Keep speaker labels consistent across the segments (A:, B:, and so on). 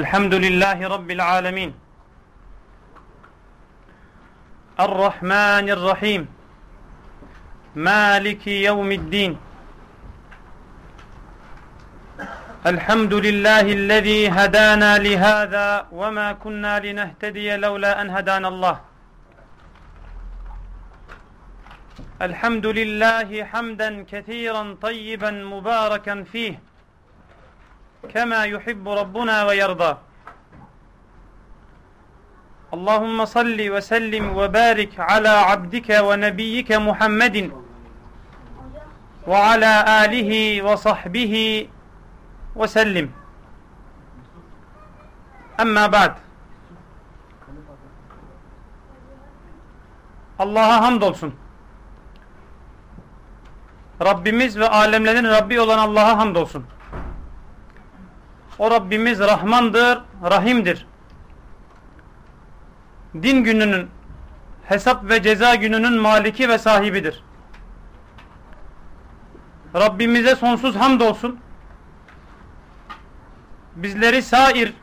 A: الحمد لله رب العالمين. الرحمن الرحيم. مالك يوم الدين. الحمد لله الذي هدانا لهذا وما كنا لنهتدي لولا أن هدانا الله. الحمد لله حمدا كثيرا طيبا مباركا فيه. كما يحب ربنا ويرضى اللهم صل وسلم وبارك على عبدك ونبيك محمد وعلى اله وصحبه وسلم اما بعد Allah'a hamdolsun. Rabbimiz ve alemlerin Rabbi olan Allah'a hamdolsun. O Rabbimiz Rahmandır, Rahim'dir. Din gününün, hesap ve ceza gününün maliki ve sahibidir. Rabbimize sonsuz hamdolsun. Bizleri sair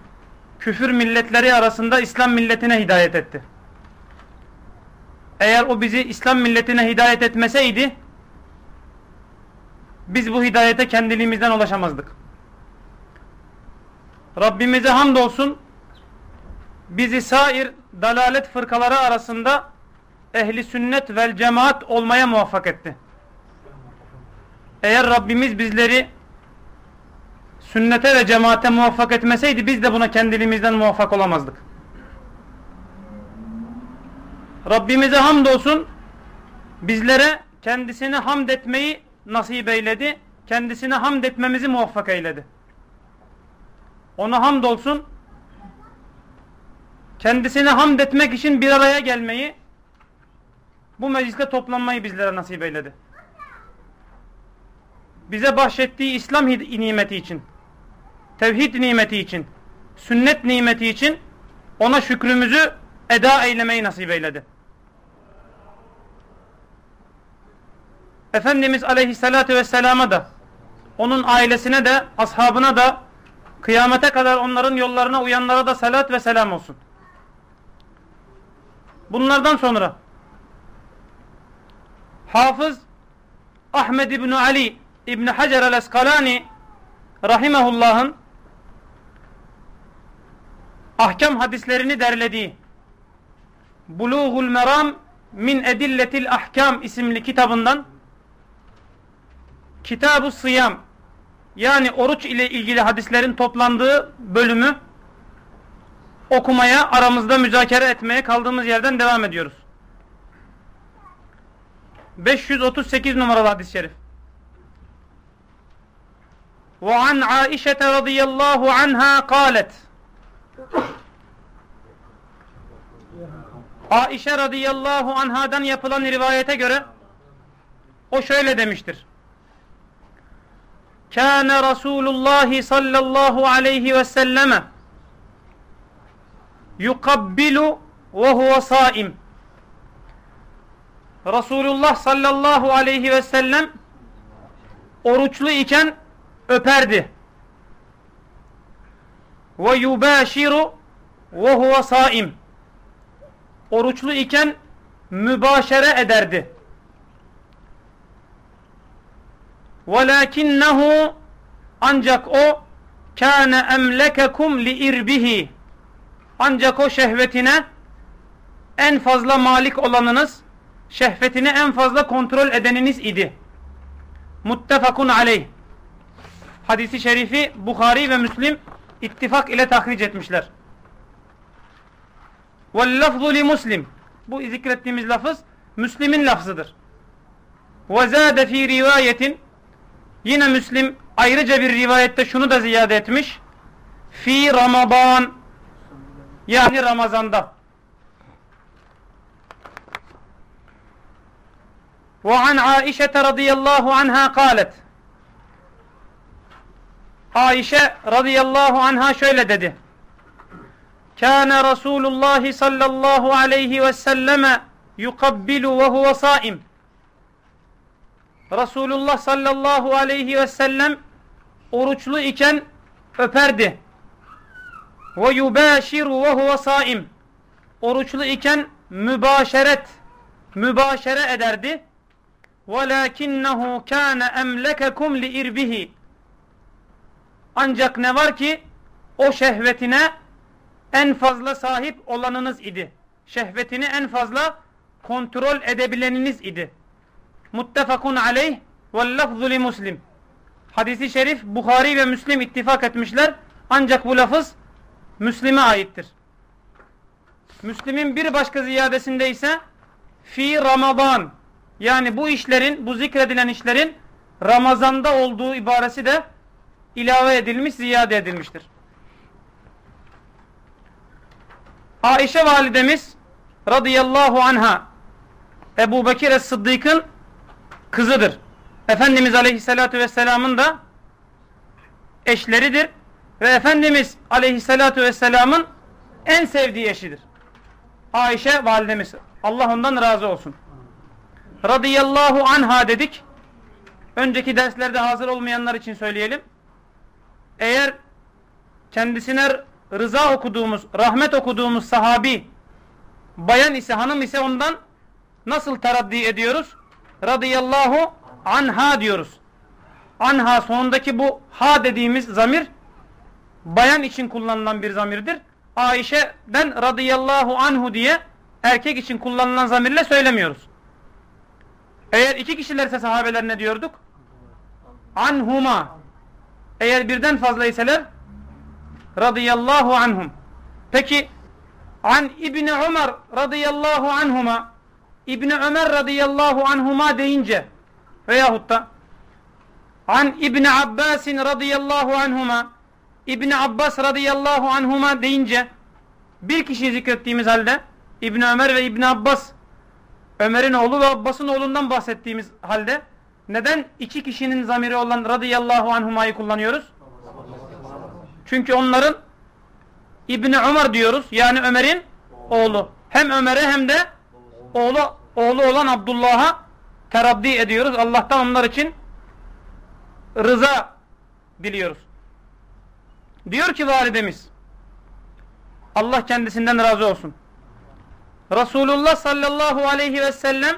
A: küfür milletleri arasında İslam milletine hidayet etti. Eğer o bizi İslam milletine hidayet etmeseydi biz bu hidayete kendiliğimizden ulaşamazdık. Rabbimize hamdolsun bizi sair dalalet fırkaları arasında ehli sünnet vel cemaat olmaya muvaffak etti. Eğer Rabbimiz bizleri sünnete ve cemaate muvaffak etmeseydi biz de buna kendiliğimizden muvaffak olamazdık. Rabbimize hamdolsun bizlere kendisine hamd etmeyi nasip eyledi. Kendisine hamd etmemizi muvaffak eyledi. Ona hamdolsun kendisine hamd etmek için bir araya gelmeyi bu mecliste toplanmayı bizlere nasip eyledi. Bize bahşettiği İslam nimeti için tevhid nimeti için sünnet nimeti için ona şükrümüzü eda eylemeyi nasip eyledi. Efendimiz aleyhissalatü vesselama da onun ailesine de ashabına da kıyamete kadar onların yollarına uyanlara da salat ve selam olsun. Bunlardan sonra Hafız Ahmed İbni Ali İbni Hacer el-Eskalani Rahimehullah'ın ahkam hadislerini derlediği Buluğul Meram min Edilletil Ahkam isimli kitabından Kitab-ı Sıyam yani oruç ile ilgili hadislerin toplandığı bölümü okumaya, aramızda müzakere etmeye kaldığımız yerden devam ediyoruz. 538 numaralı hadis-i şerif. وعن عائشة رضي الله عنها قالت Aişe radıyallahu anhadan yapılan rivayete göre o şöyle demiştir. Kâne Resulullah sallallahu aleyhi ve selleme yukabbilu ve huve saim. Resulullah sallallahu aleyhi ve sellem oruçlu iken öperdi. Ve yubâşiru ve huve saim. Oruçlu iken mübaşere ederdi. وَلَكِنَّهُ Ancak o kâne emlekekum li irbihi. Ancak o şehvetine en fazla malik olanınız, şehvetini en fazla kontrol edeniniz idi. Muttefakun aleyh. Hadisi şerifi Bukhari ve Müslim ittifak ile tahric etmişler. وَاللَّفْظُ لِمُسْلِمٍ Bu zikrettiğimiz lafız Müslim'in lafzıdır. وَزَادَ ف۪ي rivayetin Yine Müslim ayrıca bir rivayette şunu da ziyade etmiş. Fi Ramazan yani Ramazan'da. Ve an Aişe radıyallahu anha kalet. Aişe radıyallahu anha şöyle dedi. Kâne Resulullah sallallahu aleyhi ve selleme yukabbilu ve huve saim. Resulullah sallallahu aleyhi ve sellem oruçlu iken öperdi. Ve yubâşiru ve huve saim. Oruçlu iken mübaşeret, mübaşere ederdi. وَلَاكِنَّهُ كَانَ اَمْلَكَكُمْ لِاِرْبِهِ Ancak ne var ki o şehvetine en fazla sahip olanınız idi. Şehvetini en fazla kontrol edebileniniz idi. Muttefakun aleyh vel lafzu li muslim. Hadisi şerif Bukhari ve Müslim ittifak etmişler. Ancak bu lafız Müslim'e aittir. Müslim'in bir başka ziyadesinde ise fi Ramazan yani bu işlerin, bu zikredilen işlerin Ramazan'da olduğu ibaresi de ilave edilmiş, ziyade edilmiştir. Ayşe validemiz radıyallahu anha Ebu Bekir Es-Sıddık'ın kızıdır. Efendimiz aleyhissalatu vesselamın da eşleridir. Ve Efendimiz aleyhissalatu vesselamın en sevdiği eşidir. Ayşe validemiz. Allah ondan razı olsun. Radıyallahu anha dedik. Önceki derslerde hazır olmayanlar için söyleyelim. Eğer kendisine rıza okuduğumuz, rahmet okuduğumuz sahabi bayan ise, hanım ise ondan nasıl teraddi ediyoruz? Radıyallahu anha diyoruz. Anha sonundaki bu ha dediğimiz zamir bayan için kullanılan bir zamirdir. Ayşe'den radıyallahu anhu diye erkek için kullanılan zamirle söylemiyoruz. Eğer iki kişilerse sahabeler ne diyorduk? Anhuma. Eğer birden fazla iseler radıyallahu anhum. Peki an İbni Ömer radıyallahu anhuma İbni Ömer radıyallahu anhuma deyince veyahut da an İbni Abbasin radıyallahu anhuma İbni Abbas radıyallahu anhuma deyince bir kişiyi zikrettiğimiz halde İbni Ömer ve İbni Abbas Ömer'in oğlu ve Abbas'ın oğlundan bahsettiğimiz halde neden iki kişinin zamiri olan radıyallahu anhumayı kullanıyoruz? Çünkü onların İbni Ömer diyoruz. Yani Ömer'in oğlu. Hem Ömer'e hem de oğlu oğlu olan Abdullah'a teraddi ediyoruz. Allah'tan onlar için rıza diliyoruz. Diyor ki validemiz Allah kendisinden razı olsun. Resulullah sallallahu aleyhi ve sellem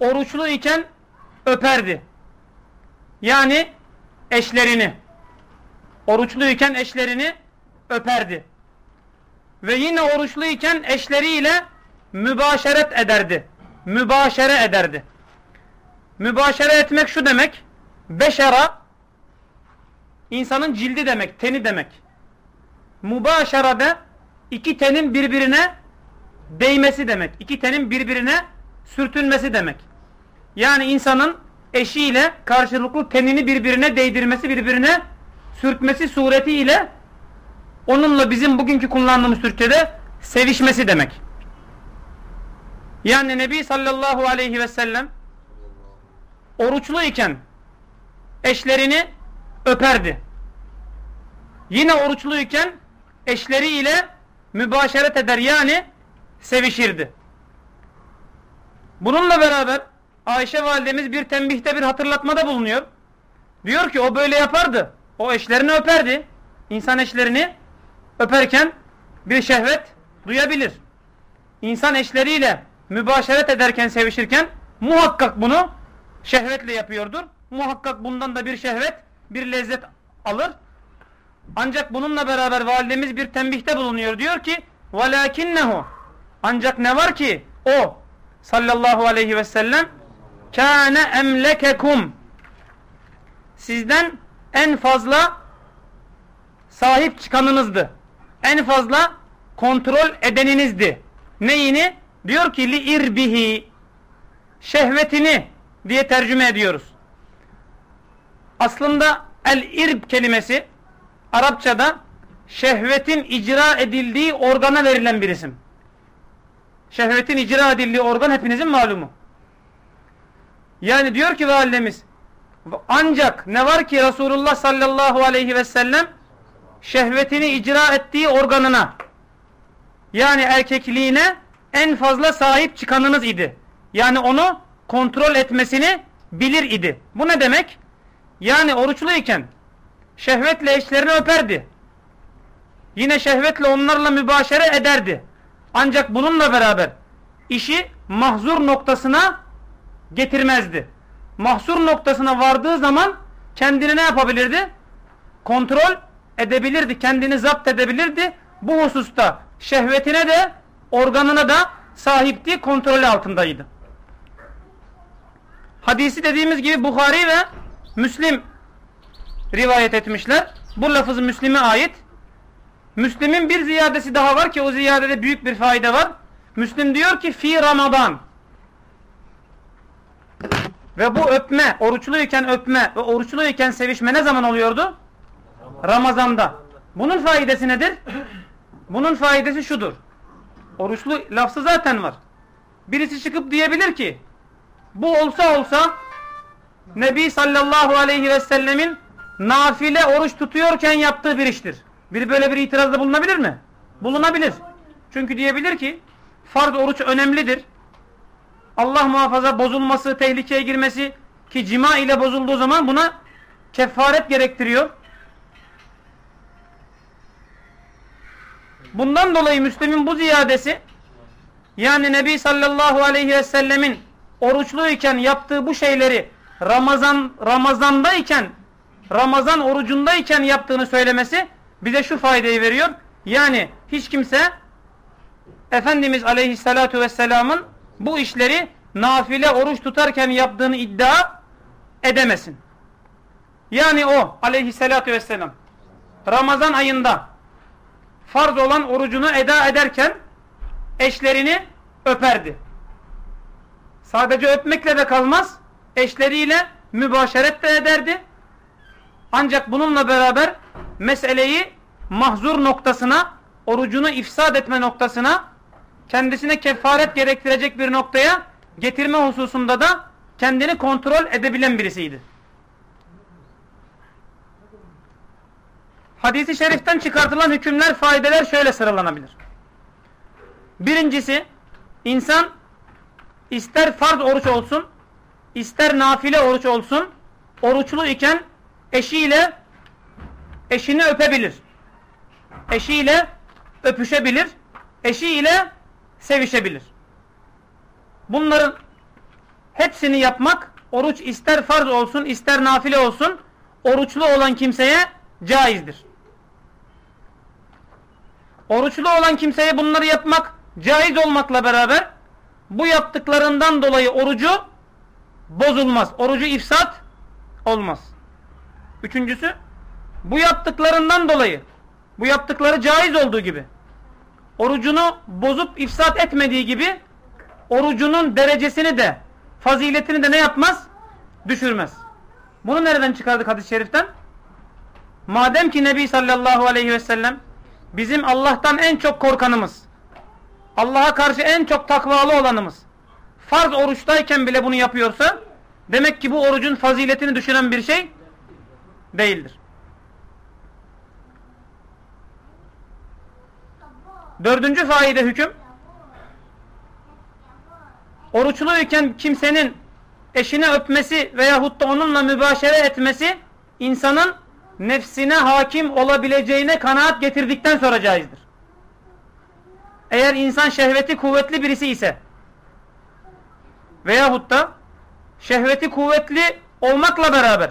A: oruçlu iken öperdi. Yani eşlerini oruçluyken eşlerini öperdi. Ve yine oruçluyken eşleriyle mübaşeret ederdi. Mübaşere ederdi. Mübaşere etmek şu demek. Beşera insanın cildi demek, teni demek. Mübaşerede iki tenin birbirine değmesi demek. İki tenin birbirine sürtünmesi demek. Yani insanın eşiyle karşılıklı tenini birbirine değdirmesi, birbirine sürtmesi suretiyle onunla bizim bugünkü kullandığımız Türkçe'de sevişmesi demek. Yani Nebi sallallahu aleyhi ve sellem oruçlu iken eşlerini öperdi. Yine oruçlu iken eşleriyle mübaşeret eder yani sevişirdi. Bununla beraber Ayşe validemiz bir tembihte bir hatırlatmada bulunuyor. Diyor ki o böyle yapardı. O eşlerini öperdi. İnsan eşlerini öperken bir şehvet duyabilir. İnsan eşleriyle mübaşeret ederken, sevişirken muhakkak bunu şehvetle yapıyordur. Muhakkak bundan da bir şehvet, bir lezzet alır. Ancak bununla beraber validemiz bir tembihte bulunuyor. Diyor ki وَلَاكِنَّهُ Ancak ne var ki o sallallahu aleyhi ve sellem kâne emlekekum sizden en fazla sahip çıkanınızdı. En fazla kontrol edeninizdi. Neyini? Diyor ki li irbihi şehvetini diye tercüme ediyoruz. Aslında el irb kelimesi Arapçada şehvetin icra edildiği organa verilen bir isim. Şehvetin icra edildiği organ hepinizin malumu. Yani diyor ki validemiz ancak ne var ki Resulullah sallallahu aleyhi ve sellem şehvetini icra ettiği organına yani erkekliğine en fazla sahip çıkanınız idi. Yani onu kontrol etmesini bilir idi. Bu ne demek? Yani oruçluyken şehvetle eşlerini öperdi. Yine şehvetle onlarla mübaşere ederdi. Ancak bununla beraber işi mahzur noktasına getirmezdi. Mahzur noktasına vardığı zaman kendini ne yapabilirdi? Kontrol edebilirdi. Kendini zapt edebilirdi. Bu hususta şehvetine de organına da sahipti. Kontrolü altındaydı. Hadisi dediğimiz gibi Bukhari ve Müslim rivayet etmişler. Bu lafız Müslim'e ait. Müslim'in bir ziyadesi daha var ki o ziyadede büyük bir fayda var. Müslim diyor ki fi Ramazan. Ve bu öpme, oruçluyken öpme ve oruçluyken sevişme ne zaman oluyordu? Ramazanda. Bunun faydası nedir? Bunun faydası şudur. Oruçlu lafzı zaten var. Birisi çıkıp diyebilir ki bu olsa olsa Nebi sallallahu aleyhi ve sellemin nafile oruç tutuyorken yaptığı bir iştir. Biri böyle bir itirazda bulunabilir mi? Bulunabilir. Çünkü diyebilir ki farz oruç önemlidir. Allah muhafaza bozulması, tehlikeye girmesi ki cima ile bozulduğu zaman buna kefaret gerektiriyor. Bundan dolayı Müslüm'ün bu ziyadesi yani Nebi sallallahu aleyhi ve sellemin oruçluyken yaptığı bu şeyleri Ramazan Ramazandayken Ramazan orucundayken yaptığını söylemesi bize şu faydayı veriyor. Yani hiç kimse Efendimiz aleyhissalatu vesselamın bu işleri nafile oruç tutarken yaptığını iddia edemesin. Yani o aleyhissalatu vesselam Ramazan ayında farz olan orucunu eda ederken eşlerini öperdi. Sadece öpmekle de kalmaz, eşleriyle mübaşeret de ederdi. Ancak bununla beraber meseleyi mahzur noktasına, orucunu ifsad etme noktasına, kendisine kefaret gerektirecek bir noktaya getirme hususunda da kendini kontrol edebilen birisiydi. Hadisi şeriften çıkartılan hükümler, faydeler şöyle sıralanabilir. Birincisi, insan ister farz oruç olsun, ister nafile oruç olsun, oruçlu iken eşiyle eşini öpebilir. Eşiyle öpüşebilir. Eşiyle sevişebilir. Bunların hepsini yapmak oruç ister farz olsun ister nafile olsun oruçlu olan kimseye caizdir. Oruçlu olan kimseye bunları yapmak caiz olmakla beraber bu yaptıklarından dolayı orucu bozulmaz. Orucu ifsat olmaz. Üçüncüsü bu yaptıklarından dolayı bu yaptıkları caiz olduğu gibi orucunu bozup ifsat etmediği gibi orucunun derecesini de faziletini de ne yapmaz? Düşürmez. Bunu nereden çıkardık hadis-i şeriften? Madem ki Nebi sallallahu aleyhi ve sellem bizim Allah'tan en çok korkanımız, Allah'a karşı en çok takvalı olanımız, farz oruçtayken bile bunu yapıyorsa, demek ki bu orucun faziletini düşüren bir şey değildir. Dördüncü faide hüküm, oruçluyken kimsenin eşine öpmesi veyahut da onunla mübaşere etmesi, insanın nefsine hakim olabileceğine kanaat getirdikten sonra caizdir. Eğer insan şehveti kuvvetli birisi ise veyahut da şehveti kuvvetli olmakla beraber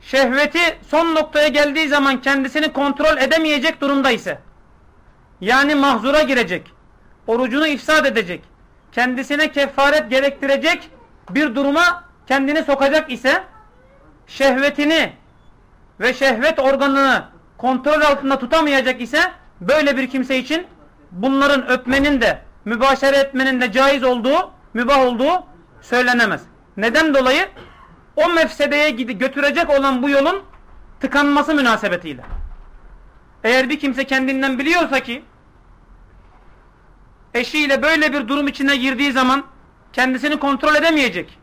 A: şehveti son noktaya geldiği zaman kendisini kontrol edemeyecek durumda ise yani mahzura girecek, orucunu ifsad edecek, kendisine kefaret gerektirecek bir duruma kendini sokacak ise şehvetini ve şehvet organını kontrol altında tutamayacak ise böyle bir kimse için bunların öpmenin de mübaşere etmenin de caiz olduğu, mübah olduğu söylenemez. Neden dolayı? O mefsedeye götürecek olan bu yolun tıkanması münasebetiyle. Eğer bir kimse kendinden biliyorsa ki eşiyle böyle bir durum içine girdiği zaman kendisini kontrol edemeyecek.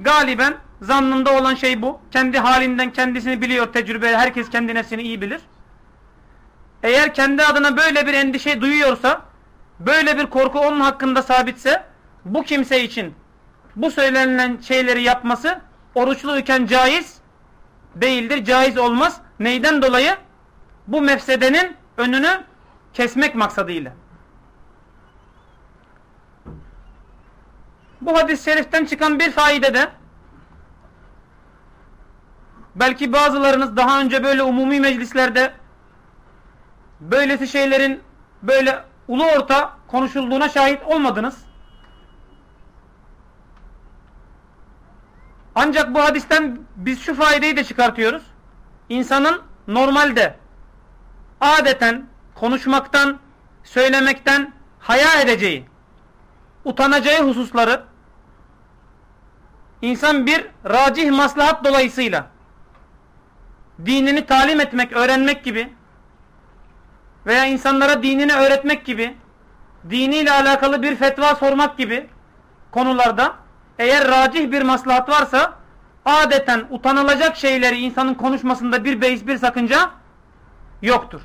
A: Galiben zannında olan şey bu. Kendi halinden kendisini biliyor tecrübe. Herkes kendi nefsini iyi bilir. Eğer kendi adına böyle bir endişe duyuyorsa, böyle bir korku onun hakkında sabitse, bu kimse için bu söylenilen şeyleri yapması oruçluyken caiz değildir, caiz olmaz. Neyden dolayı? Bu mefsedenin önünü kesmek maksadıyla. Bu hadis-i şeriften çıkan bir faide de belki bazılarınız daha önce böyle umumi meclislerde böylesi şeylerin böyle ulu orta konuşulduğuna şahit olmadınız. Ancak bu hadisten biz şu faydeyi de çıkartıyoruz. İnsanın normalde adeten konuşmaktan, söylemekten haya edeceği, utanacağı hususları insan bir racih maslahat dolayısıyla dinini talim etmek, öğrenmek gibi veya insanlara dinini öğretmek gibi diniyle alakalı bir fetva sormak gibi konularda eğer racih bir maslahat varsa adeten utanılacak şeyleri insanın konuşmasında bir beis bir sakınca yoktur.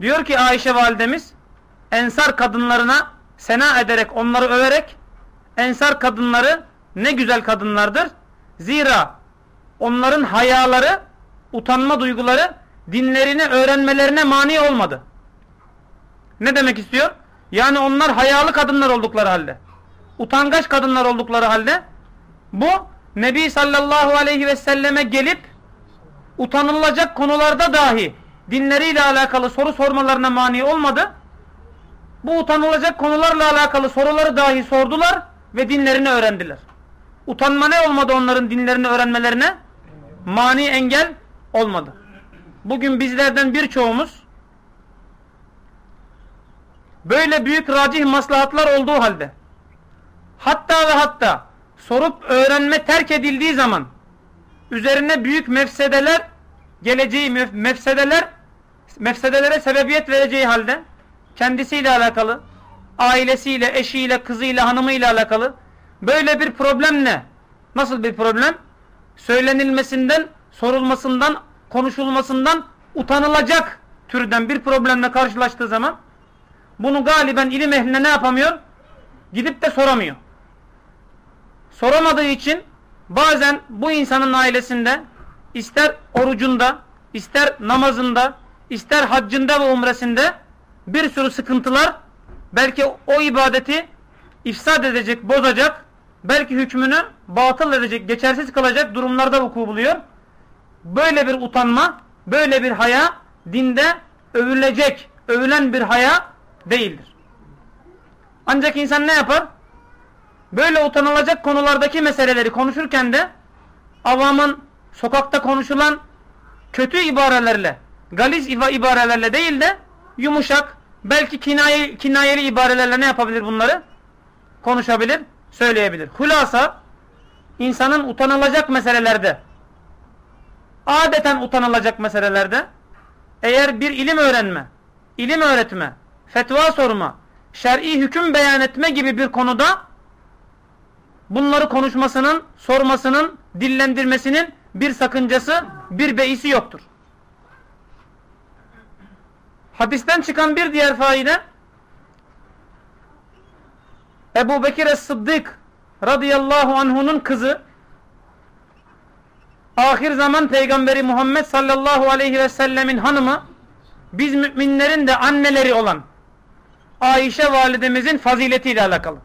A: Diyor ki Ayşe validemiz ensar kadınlarına sena ederek onları överek ensar kadınları ne güzel kadınlardır. Zira onların hayaları, utanma duyguları dinlerini öğrenmelerine mani olmadı. Ne demek istiyor? Yani onlar hayalı kadınlar oldukları halde. Utangaç kadınlar oldukları halde bu Nebi sallallahu aleyhi ve selleme gelip utanılacak konularda dahi dinleriyle alakalı soru sormalarına mani olmadı. Bu utanılacak konularla alakalı soruları dahi sordular ve dinlerini öğrendiler. Utanma ne olmadı onların dinlerini öğrenmelerine? Mani engel olmadı. Bugün bizlerden birçoğumuz böyle büyük racih maslahatlar olduğu halde hatta ve hatta sorup öğrenme terk edildiği zaman üzerine büyük mefsedeler geleceği mefsedeler mefsedelere sebebiyet vereceği halde kendisiyle alakalı ailesiyle, eşiyle, kızıyla, hanımıyla alakalı böyle bir problem ne? Nasıl bir problem? Söylenilmesinden, sorulmasından, konuşulmasından utanılacak türden bir problemle karşılaştığı zaman bunu galiben ilim ehline ne yapamıyor? Gidip de soramıyor. Soramadığı için bazen bu insanın ailesinde ister orucunda, ister namazında, ister haccında ve umresinde bir sürü sıkıntılar belki o ibadeti ifsad edecek, bozacak, belki hükmünü batıl edecek, geçersiz kılacak durumlarda vuku buluyor. Böyle bir utanma, böyle bir haya dinde övülecek, övülen bir haya değildir. Ancak insan ne yapar? Böyle utanılacak konulardaki meseleleri konuşurken de avamın sokakta konuşulan kötü ibarelerle, galiz ibarelerle değil de yumuşak, belki kinaye, kinayeli ibarelerle ne yapabilir bunları? Konuşabilir, söyleyebilir. Hulasa, insanın utanılacak meselelerde, adeten utanılacak meselelerde, eğer bir ilim öğrenme, ilim öğretme, fetva sorma, şer'i hüküm beyan etme gibi bir konuda bunları konuşmasının, sormasının, dillendirmesinin bir sakıncası, bir beisi yoktur. Hadisten çıkan bir diğer faide Ebu Bekir Es-Sıddık radıyallahu anhunun kızı ahir zaman peygamberi Muhammed sallallahu aleyhi ve sellemin hanımı biz müminlerin de anneleri olan Ayşe validemizin faziletiyle alakalı.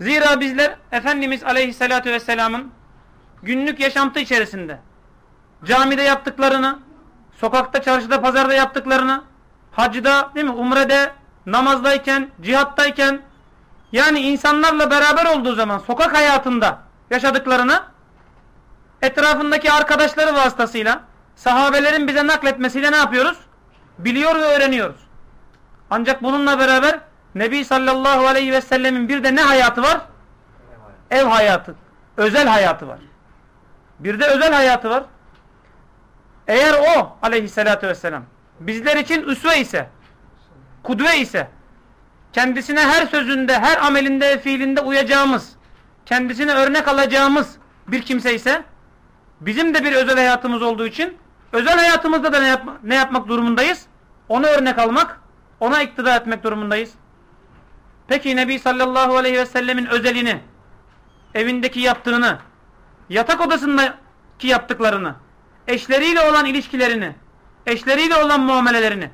A: Zira bizler Efendimiz aleyhissalatü vesselamın günlük yaşantı içerisinde camide yaptıklarını, sokakta, çarşıda, pazarda yaptıklarını, hacda, değil mi, umrede, namazdayken, cihattayken yani insanlarla beraber olduğu zaman sokak hayatında yaşadıklarını etrafındaki arkadaşları vasıtasıyla sahabelerin bize nakletmesiyle ne yapıyoruz? Biliyor ve öğreniyoruz. Ancak bununla beraber Nebi sallallahu aleyhi ve sellemin bir de ne hayatı var? Ev hayatı. Özel hayatı var. Bir de özel hayatı var. Eğer o aleyhissalatü vesselam bizler için üsve ise, kudve ise, kendisine her sözünde, her amelinde, fiilinde uyacağımız, kendisine örnek alacağımız bir kimse ise, bizim de bir özel hayatımız olduğu için, özel hayatımızda da ne, yapma, ne yapmak durumundayız? Ona örnek almak, ona iktida etmek durumundayız. Peki Nebi sallallahu aleyhi ve sellemin özelini, evindeki yaptığını, yatak odasındaki yaptıklarını, eşleriyle olan ilişkilerini, eşleriyle olan muamelelerini,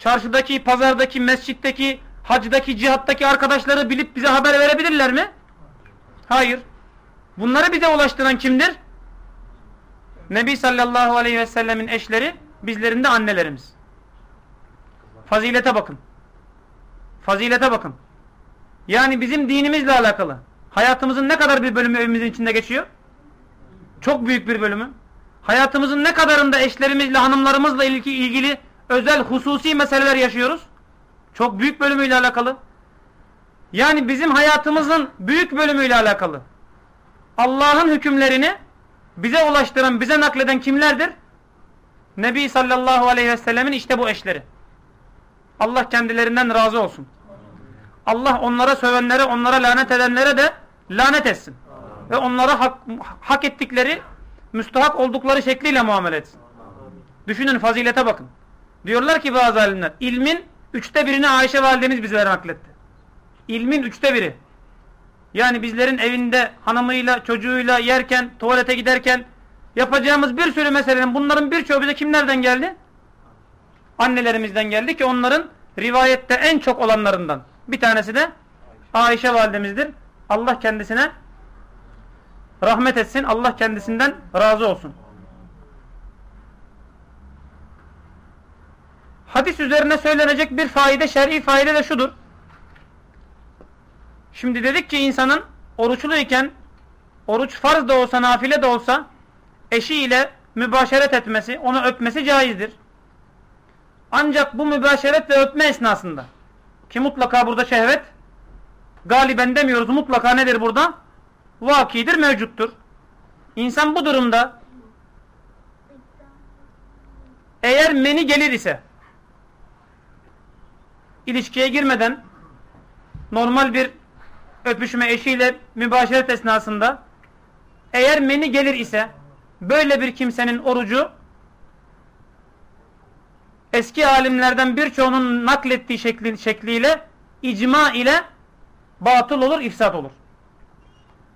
A: çarşıdaki, pazardaki, mescitteki, hacdaki, cihattaki arkadaşları bilip bize haber verebilirler mi? Hayır. Bunları bize ulaştıran kimdir? Nebi sallallahu aleyhi ve sellemin eşleri, bizlerin de annelerimiz. Fazilete bakın. Fazilete bakın. Yani bizim dinimizle alakalı. Hayatımızın ne kadar bir bölümü evimizin içinde geçiyor? Çok büyük bir bölümü. Hayatımızın ne kadarında eşlerimizle, hanımlarımızla ilgili özel, hususi meseleler yaşıyoruz? Çok büyük bölümüyle alakalı. Yani bizim hayatımızın büyük bölümüyle alakalı. Allah'ın hükümlerini bize ulaştıran, bize nakleden kimlerdir? Nebi sallallahu aleyhi ve sellemin işte bu eşleri. Allah kendilerinden razı olsun. Allah onlara sövenlere, onlara lanet edenlere de lanet etsin. Ve onlara hak, hak ettikleri, müstahak oldukları şekliyle muamele etsin. Düşünün fazilete bakın. Diyorlar ki bazı alimler, ilmin üçte birini Ayşe validemiz bizlere nakletti. İlmin üçte biri. Yani bizlerin evinde hanımıyla, çocuğuyla yerken, tuvalete giderken yapacağımız bir sürü meselenin bunların birçoğu bize kimlerden geldi? Annelerimizden geldi ki onların rivayette en çok olanlarından. Bir tanesi de Ayşe validemizdir. Allah kendisine rahmet etsin. Allah kendisinden razı olsun. Hadis üzerine söylenecek bir faide, şer'i faide de şudur. Şimdi dedik ki insanın oruçluyken oruç farz da olsa, nafile de olsa eşiyle mübaşeret etmesi, onu öpmesi caizdir. Ancak bu mübaşeret ve öpme esnasında ki mutlaka burada şehvet galiben demiyoruz mutlaka nedir burada? Vakidir, mevcuttur. İnsan bu durumda eğer meni gelir ise ilişkiye girmeden normal bir öpüşme eşiyle mübaşeret esnasında eğer meni gelir ise böyle bir kimsenin orucu eski alimlerden birçoğunun naklettiği şekli, şekliyle icma ile batıl olur, ifsat olur.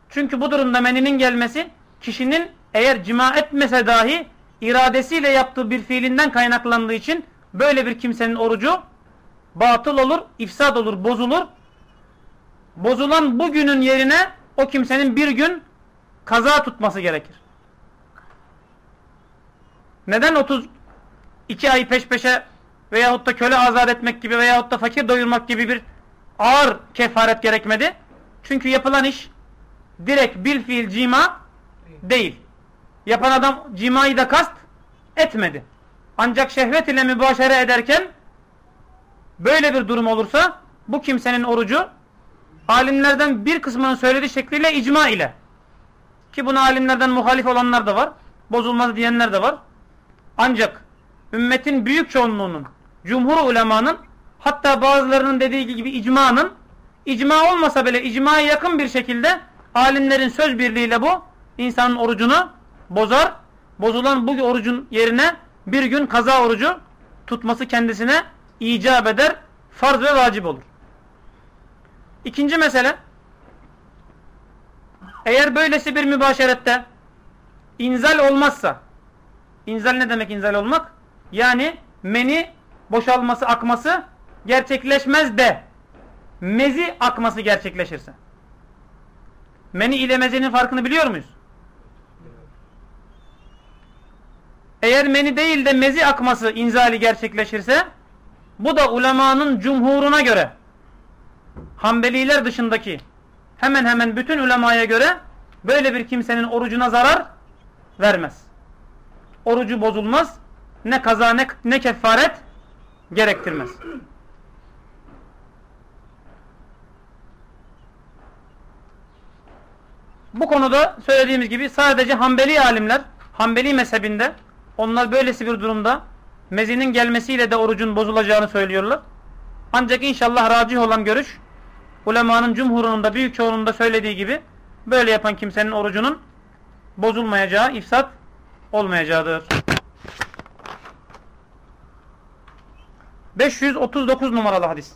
A: Çünkü bu durumda meninin gelmesi kişinin eğer cima etmese dahi iradesiyle yaptığı bir fiilinden kaynaklandığı için böyle bir kimsenin orucu batıl olur, ifsad olur, bozulur. Bozulan bugünün yerine o kimsenin bir gün kaza tutması gerekir. Neden 30 iki ay peş peşe veyahut da köle azat etmek gibi veyahut da fakir doyurmak gibi bir ağır kefaret gerekmedi. Çünkü yapılan iş direkt bil fiil cima değil. Yapan adam cimayı da kast etmedi. Ancak şehvet ile mübaşere ederken böyle bir durum olursa bu kimsenin orucu alimlerden bir kısmının söylediği şekliyle icma ile ki buna alimlerden muhalif olanlar da var. Bozulmaz diyenler de var. Ancak ümmetin büyük çoğunluğunun, cumhur ulemanın hatta bazılarının dediği gibi icmanın icma olmasa bile icmaya yakın bir şekilde alimlerin söz birliğiyle bu insanın orucunu bozar. Bozulan bu orucun yerine bir gün kaza orucu tutması kendisine icap eder, farz ve vacip olur. İkinci mesele eğer böylesi bir mübaşerette inzal olmazsa inzal ne demek inzal olmak? Yani meni boşalması, akması gerçekleşmez de mezi akması gerçekleşirse. Meni ile mezinin farkını biliyor muyuz? Eğer meni değil de mezi akması inzali gerçekleşirse bu da ulemanın cumhuruna göre Hanbeliler dışındaki hemen hemen bütün ulemaya göre böyle bir kimsenin orucuna zarar vermez. Orucu bozulmaz ne kaza ne, ne kefaret gerektirmez. Bu konuda söylediğimiz gibi sadece Hanbeli alimler, Hanbeli mezhebinde onlar böylesi bir durumda mezinin gelmesiyle de orucun bozulacağını söylüyorlar. Ancak inşallah racih olan görüş ulemanın cumhurunun da büyük çoğunun söylediği gibi böyle yapan kimsenin orucunun bozulmayacağı, ifsat olmayacağıdır. 539 numaralı hadis.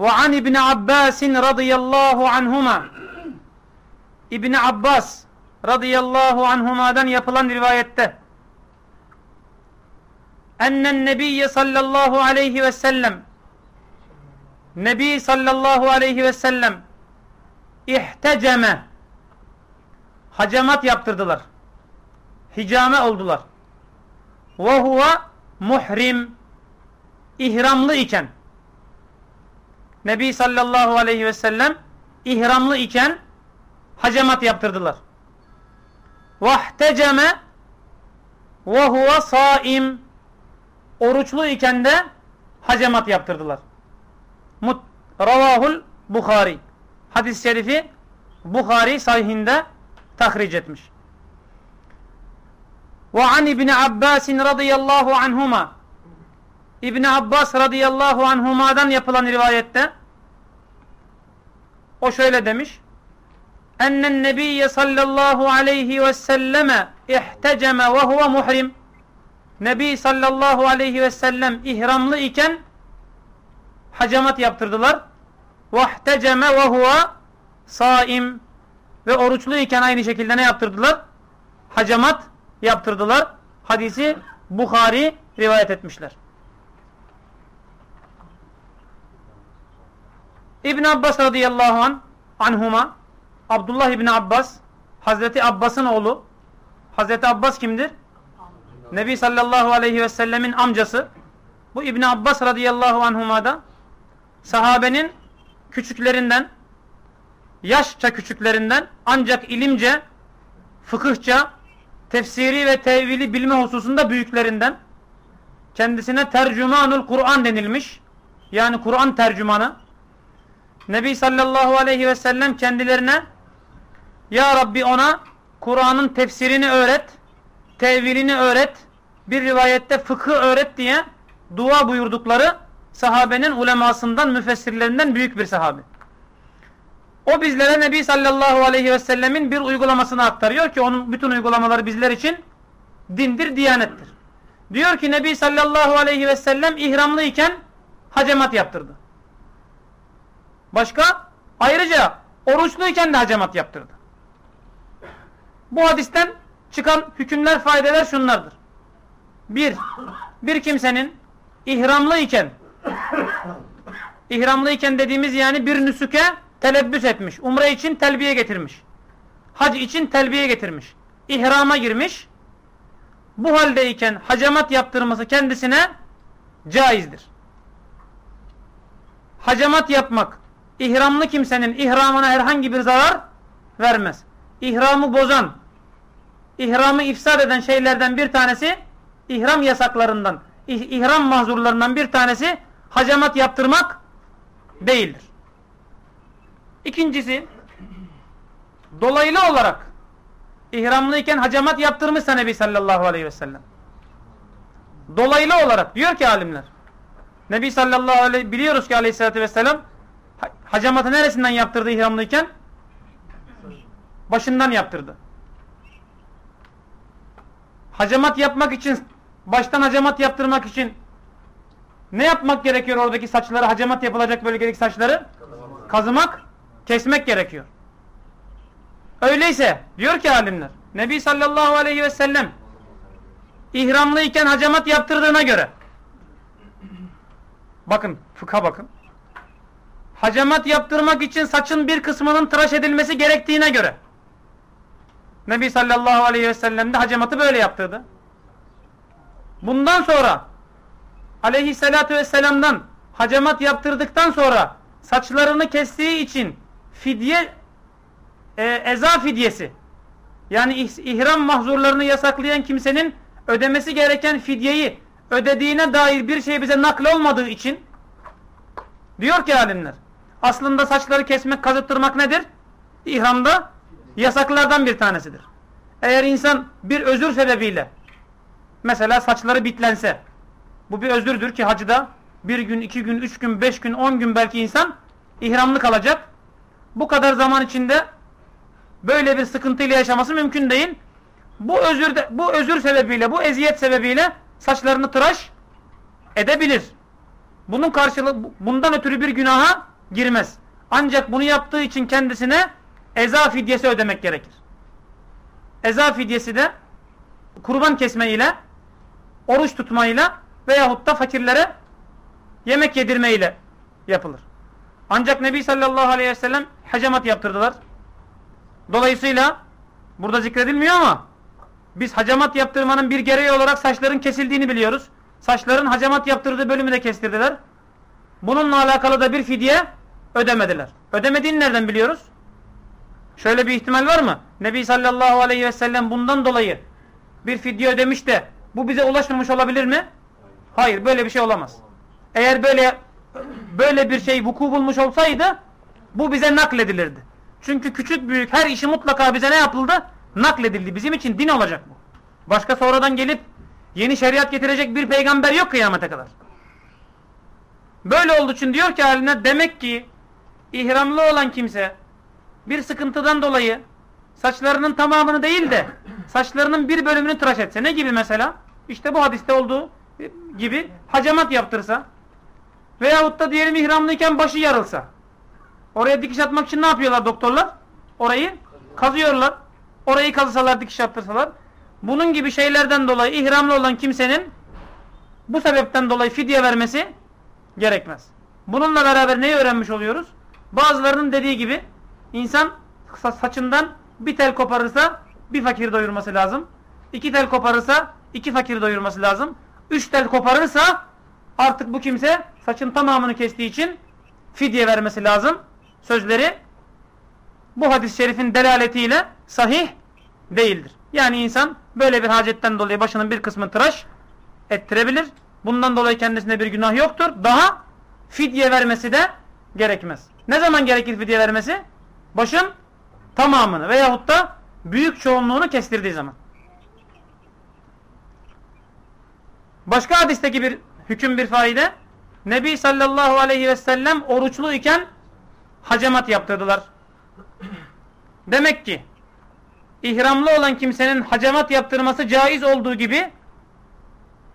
A: Ve an İbn Abbas radıyallahu anhuma. İbn Abbas radıyallahu anhuma'dan yapılan rivayette. Ennen nebiyye sallallahu aleyhi ve sellem. Nebi sallallahu aleyhi ve sellem. İhteceme. Hacamat yaptırdılar. Hicame oldular. Ve huve muhrim. İhramlı iken Nebi sallallahu aleyhi ve sellem ihramlı iken hacamat yaptırdılar. Vahteceme ve huve saim oruçlu iken de hacamat yaptırdılar. Mut Ravahul Bukhari. Hadis-i şerifi Bukhari sahihinde tahric etmiş. Ve an İbn Abbas radıyallahu anhuma İbn Abbas radıyallahu anhuma'dan yapılan rivayette o şöyle demiş. Ennen nebiyye sallallahu aleyhi ve selleme ihteceme ve huve muhrim. Nebi sallallahu aleyhi ve sellem ihramlı iken hacamat yaptırdılar. Vahteceme ve huve saim ve oruçlu iken aynı şekilde ne yaptırdılar? Hacamat yaptırdılar. Hadisi Bukhari rivayet etmişler. İbn Abbas radıyallahu an anhuma Abdullah İbn Abbas Hazreti Abbas'ın oğlu Hazreti Abbas kimdir? Nebi sallallahu aleyhi ve sellemin amcası. Bu İbn Abbas radıyallahu anhuma da sahabenin küçüklerinden yaşça küçüklerinden ancak ilimce fıkıhça tefsiri ve tevili bilme hususunda büyüklerinden kendisine tercümanul Kur'an denilmiş. Yani Kur'an tercümanı. Nebi sallallahu aleyhi ve sellem kendilerine Ya Rabbi ona Kur'an'ın tefsirini öğret, tevilini öğret, bir rivayette fıkı öğret diye dua buyurdukları sahabenin ulemasından, müfessirlerinden büyük bir sahabe. O bizlere Nebi sallallahu aleyhi ve sellemin bir uygulamasını aktarıyor ki onun bütün uygulamaları bizler için dindir, diyanettir. Diyor ki Nebi sallallahu aleyhi ve sellem ihramlı iken hacemat yaptırdı. Başka? Ayrıca oruçluyken de hacamat yaptırdı. Bu hadisten çıkan hükümler, faydeler şunlardır. Bir, bir kimsenin ihramlı iken ihramlı iken dediğimiz yani bir nüsuke telebbüs etmiş. Umre için telbiye getirmiş. Hac için telbiye getirmiş. İhrama girmiş. Bu haldeyken hacamat yaptırması kendisine caizdir. Hacamat yapmak ihramlı kimsenin ihramına herhangi bir zarar vermez. İhramı bozan, ihramı ifsad eden şeylerden bir tanesi ihram yasaklarından, ihram mahzurlarından bir tanesi hacamat yaptırmak değildir. İkincisi dolaylı olarak ihramlıyken hacamat yaptırmışsa Nebi sallallahu aleyhi ve sellem. Dolaylı olarak diyor ki alimler. Nebi sallallahu aleyhi biliyoruz ki aleyhissalatü vesselam hacamatı neresinden yaptırdı ihramlıyken? Başından yaptırdı. Hacamat yapmak için baştan hacamat yaptırmak için ne yapmak gerekiyor oradaki saçları hacamat yapılacak bölgedeki saçları? Kazımak kesmek gerekiyor. Öyleyse diyor ki alimler Nebi sallallahu aleyhi ve sellem ihramlıyken hacamat yaptırdığına göre bakın fıkha bakın hacamat yaptırmak için saçın bir kısmının tıraş edilmesi gerektiğine göre Nebi sallallahu aleyhi ve sellem de hacamatı böyle yaptırdı. Bundan sonra aleyhissalatü vesselam'dan hacamat yaptırdıktan sonra saçlarını kestiği için fidye e, eza fidyesi yani ihram mahzurlarını yasaklayan kimsenin ödemesi gereken fidyeyi ödediğine dair bir şey bize nakl olmadığı için diyor ki alimler aslında saçları kesmek kazıttırmak nedir? İhramda yasaklardan bir tanesidir. Eğer insan bir özür sebebiyle mesela saçları bitlense bu bir özürdür ki hacıda bir gün, iki gün, üç gün, beş gün, on gün belki insan ihramlı kalacak. Bu kadar zaman içinde böyle bir sıkıntıyla yaşaması mümkün değil. Bu özür de, bu özür sebebiyle, bu eziyet sebebiyle saçlarını tıraş edebilir. Bunun karşılığı bundan ötürü bir günaha girmez. Ancak bunu yaptığı için kendisine eza fidyesi ödemek gerekir. Eza fidyesi de kurban kesme ile oruç tutmayla veyahut da fakirlere yemek yedirme ile yapılır. Ancak Nebi sallallahu aleyhi ve sellem hacamat yaptırdılar. Dolayısıyla burada zikredilmiyor ama biz hacamat yaptırmanın bir gereği olarak saçların kesildiğini biliyoruz. Saçların hacamat yaptırdığı bölümü de kestirdiler. Bununla alakalı da bir fidye ödemediler. Ödemediğini nereden biliyoruz? Şöyle bir ihtimal var mı? Nebi sallallahu aleyhi ve sellem bundan dolayı bir fidye ödemiş de bu bize ulaşmamış olabilir mi? Hayır böyle bir şey olamaz. Eğer böyle böyle bir şey vuku bulmuş olsaydı bu bize nakledilirdi. Çünkü küçük büyük her işi mutlaka bize ne yapıldı? Nakledildi. Bizim için din olacak bu. Başka sonradan gelip yeni şeriat getirecek bir peygamber yok kıyamete kadar. Böyle olduğu için diyor ki haline demek ki ihramlı olan kimse bir sıkıntıdan dolayı saçlarının tamamını değil de saçlarının bir bölümünü tıraş etse. Ne gibi mesela? İşte bu hadiste olduğu gibi hacamat yaptırsa veyahut da diyelim ihramlıyken başı yarılsa. Oraya dikiş atmak için ne yapıyorlar doktorlar? Orayı kazıyorlar. Orayı kazısalar dikiş attırsalar. Bunun gibi şeylerden dolayı ihramlı olan kimsenin bu sebepten dolayı fidye vermesi gerekmez. Bununla beraber neyi öğrenmiş oluyoruz? Bazılarının dediği gibi insan saçından bir tel koparırsa bir fakir doyurması lazım. İki tel koparırsa iki fakir doyurması lazım. Üç tel koparırsa artık bu kimse saçın tamamını kestiği için fidye vermesi lazım. Sözleri bu hadis-i şerifin delaletiyle sahih değildir. Yani insan böyle bir hacetten dolayı başının bir kısmını tıraş ettirebilir. Bundan dolayı kendisine bir günah yoktur. Daha fidye vermesi de gerekmez. Ne zaman gerekir fidye vermesi? Başın tamamını veyahut da büyük çoğunluğunu kestirdiği zaman. Başka hadisteki bir hüküm bir faide. Nebi sallallahu aleyhi ve sellem oruçlu iken hacamat yaptırdılar. Demek ki ihramlı olan kimsenin hacamat yaptırması caiz olduğu gibi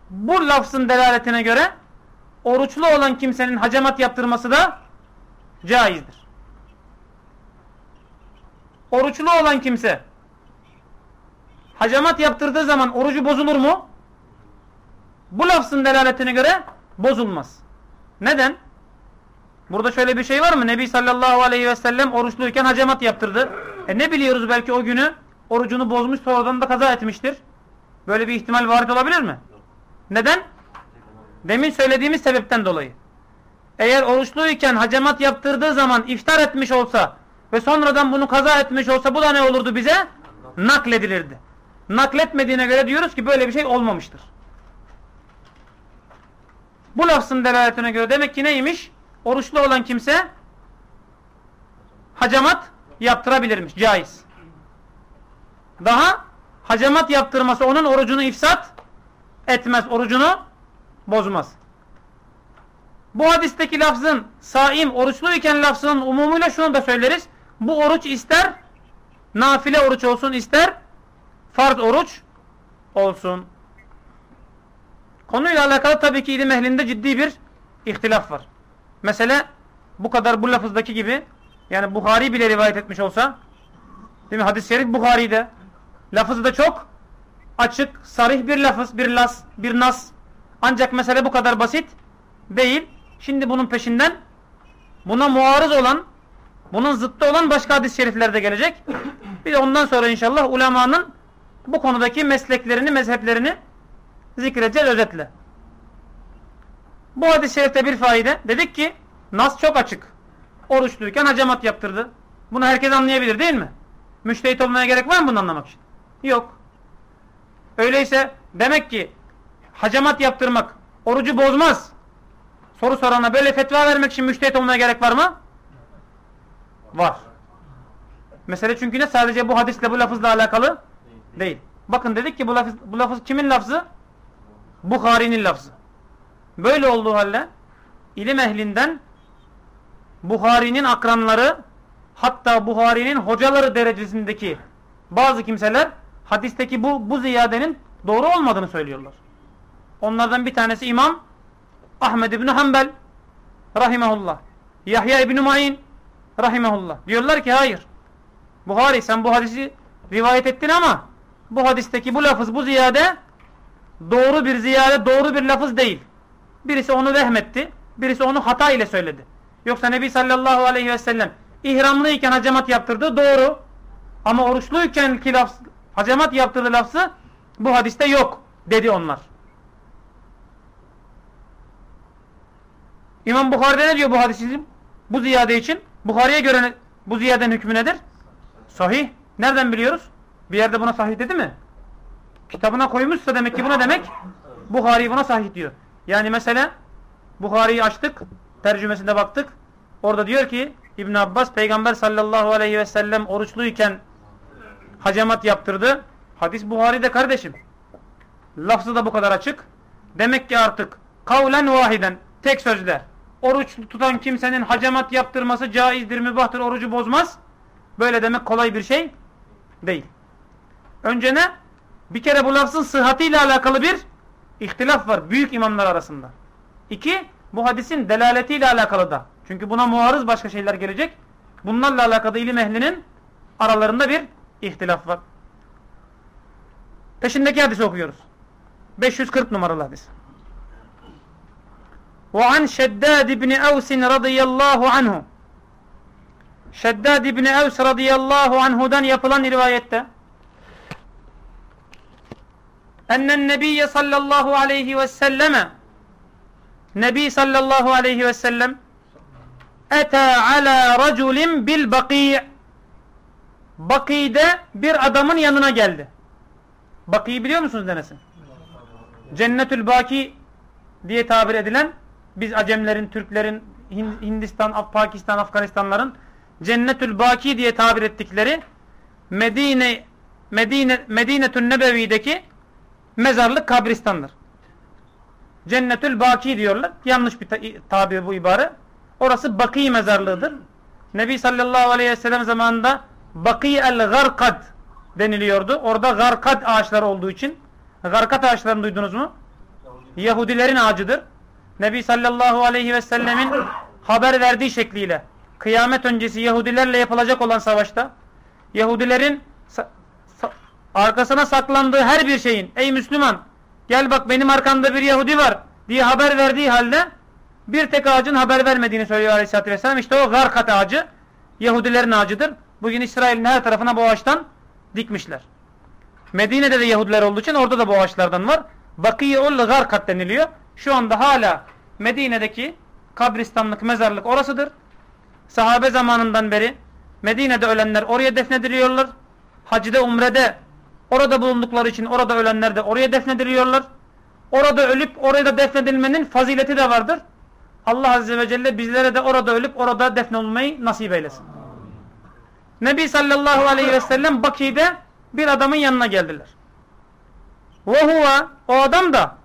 A: bu lafzın delaletine göre oruçlu olan kimsenin hacamat yaptırması da caizdir. Oruçlu olan kimse hacamat yaptırdığı zaman orucu bozulur mu? Bu lafzın delaletine göre bozulmaz. Neden? Burada şöyle bir şey var mı? Nebi sallallahu aleyhi ve sellem oruçluyken hacamat yaptırdı. E ne biliyoruz belki o günü orucunu bozmuş sonradan da kaza etmiştir. Böyle bir ihtimal varit olabilir mi? Neden? Demin söylediğimiz sebepten dolayı. Eğer oruçluyken hacamat yaptırdığı zaman iftar etmiş olsa ve sonradan bunu kaza etmiş olsa bu da ne olurdu bize? Nakledilirdi. Nakletmediğine göre diyoruz ki böyle bir şey olmamıştır. Bu lafzın delaletine göre demek ki neymiş? Oruçlu olan kimse hacamat yaptırabilirmiş. Caiz. Daha hacamat yaptırması onun orucunu ifsat etmez. Orucunu bozmaz. Bu hadisteki lafzın saim oruçluyken lafzının umumuyla şunu da söyleriz. Bu oruç ister nafile oruç olsun ister farz oruç olsun. Konuyla alakalı tabii ki ilim ehlinde ciddi bir ihtilaf var. Mesela bu kadar bu lafızdaki gibi yani Bukhari bile rivayet etmiş olsa değil mi? Hadis-i şerif Bukhari'de lafızı da çok açık, sarih bir lafız, bir las, bir nas. Ancak mesele bu kadar basit değil. Şimdi bunun peşinden buna muarız olan, bunun zıttı olan başka hadis-i şerifler de gelecek. Bir de ondan sonra inşallah ulemanın bu konudaki mesleklerini, mezheplerini zikredeceğiz özetle. Bu hadis-i şerifte bir faide. Dedik ki nas çok açık. Oruçluyken hacamat yaptırdı. Bunu herkes anlayabilir değil mi? Müştehit olmaya gerek var mı bunu anlamak için? Yok. Öyleyse demek ki hacamat yaptırmak orucu bozmaz. Soru sorana böyle fetva vermek için müştehit olmaya gerek var mı? Var. Mesele çünkü ne? Sadece bu hadisle bu lafızla alakalı değil. Bakın dedik ki bu lafız, bu lafız kimin lafzı? Bukhari'nin lafzı. Böyle olduğu halde ilim ehlinden Buhari'nin akranları hatta Buhari'nin hocaları derecesindeki bazı kimseler hadisteki bu, bu ziyadenin doğru olmadığını söylüyorlar. Onlardan bir tanesi İmam Ahmed İbni Hanbel rahimahullah. Yahya İbn-i Ma'in rahimahullah. Diyorlar ki hayır. Buhari sen bu hadisi rivayet ettin ama bu hadisteki bu lafız bu ziyade doğru bir ziyade doğru bir lafız değil. Birisi onu vehmetti. Birisi onu hata ile söyledi. Yoksa Nebi sallallahu aleyhi ve sellem ihramlıyken hacamat yaptırdı doğru. Ama oruçluyken ki lafz, hacamat yaptırdığı lafzı bu hadiste yok dedi onlar. İmam Bukhari'de ne diyor bu hadisin? Bu ziyade için. Bukhari'ye göre ne, bu ziyadenin hükmü nedir? Sahih. Nereden biliyoruz? Bir yerde buna sahih dedi mi? Kitabına koymuşsa demek ki buna demek Bukhari buna sahih diyor. Yani mesela Bukhari'yi açtık. Tercümesinde baktık. Orada diyor ki İbn Abbas Peygamber sallallahu aleyhi ve sellem oruçluyken hacamat yaptırdı. Hadis Buhari'de kardeşim. Lafzı da bu kadar açık. Demek ki artık kavlen vahiden tek sözle oruç tutan kimsenin hacamat yaptırması caizdir, mübahtır, orucu bozmaz. Böyle demek kolay bir şey değil. Önce ne? Bir kere bu lafzın sıhhatiyle alakalı bir ihtilaf var büyük imamlar arasında. İki, bu hadisin delaletiyle alakalı da. Çünkü buna muarız başka şeyler gelecek. Bunlarla alakalı ilim ehlinin aralarında bir ihtilaf var. Peşindeki hadisi okuyoruz. 540 numaralı hadis. وعن شداد بن أوس رضي الله عنه Şeddad İbni Evs radıyallahu anhudan yapılan rivayette ennen nebiyye sallallahu aleyhi ve selleme Nebi sallallahu aleyhi ve sellem ete ala raculin bil baki Baki'de bir adamın yanına geldi. Baki'yi biliyor musunuz denesin? Cennetül Baki diye tabir edilen biz Acemlerin, Türklerin, Hindistan, Pakistan, Afganistanların Cennetül Baki diye tabir ettikleri Medine Medine Medinetün Nebevi'deki mezarlık kabristandır. Cennetül Baki diyorlar. Yanlış bir tabir bu ibare. Orası Baki mezarlığıdır. Nebi sallallahu aleyhi ve sellem zamanında Baki el Garkad deniliyordu. Orada Garkad ağaçları olduğu için Garkad ağaçlarını duydunuz mu? Yahudilerin ağacıdır. Nebi sallallahu aleyhi ve sellemin haber verdiği şekliyle kıyamet öncesi Yahudilerle yapılacak olan savaşta Yahudilerin sa sa arkasına saklandığı her bir şeyin ey Müslüman gel bak benim arkamda bir Yahudi var diye haber verdiği halde bir tek ağacın haber vermediğini söylüyor Aleyhisselatü Vesselam. İşte o garkat ağacı Yahudilerin ağacıdır. Bugün İsrail'in her tarafına bu ağaçtan dikmişler. Medine'de de Yahudiler olduğu için orada da bu ağaçlardan var. Bakiye'ul garkat deniliyor. Şu anda hala Medine'deki kabristanlık, mezarlık orasıdır. Sahabe zamanından beri Medine'de ölenler oraya defnediliyorlar. Hacı'da, umrede orada bulundukları için orada ölenler de oraya defnediliyorlar. Orada ölüp orada defnedilmenin fazileti de vardır. Allah Azze ve Celle bizlere de orada ölüp orada defnolmayı nasip eylesin. Nebi sallallahu aleyhi ve sellem Baki'de bir adamın yanına geldiler. Ve huve o adam da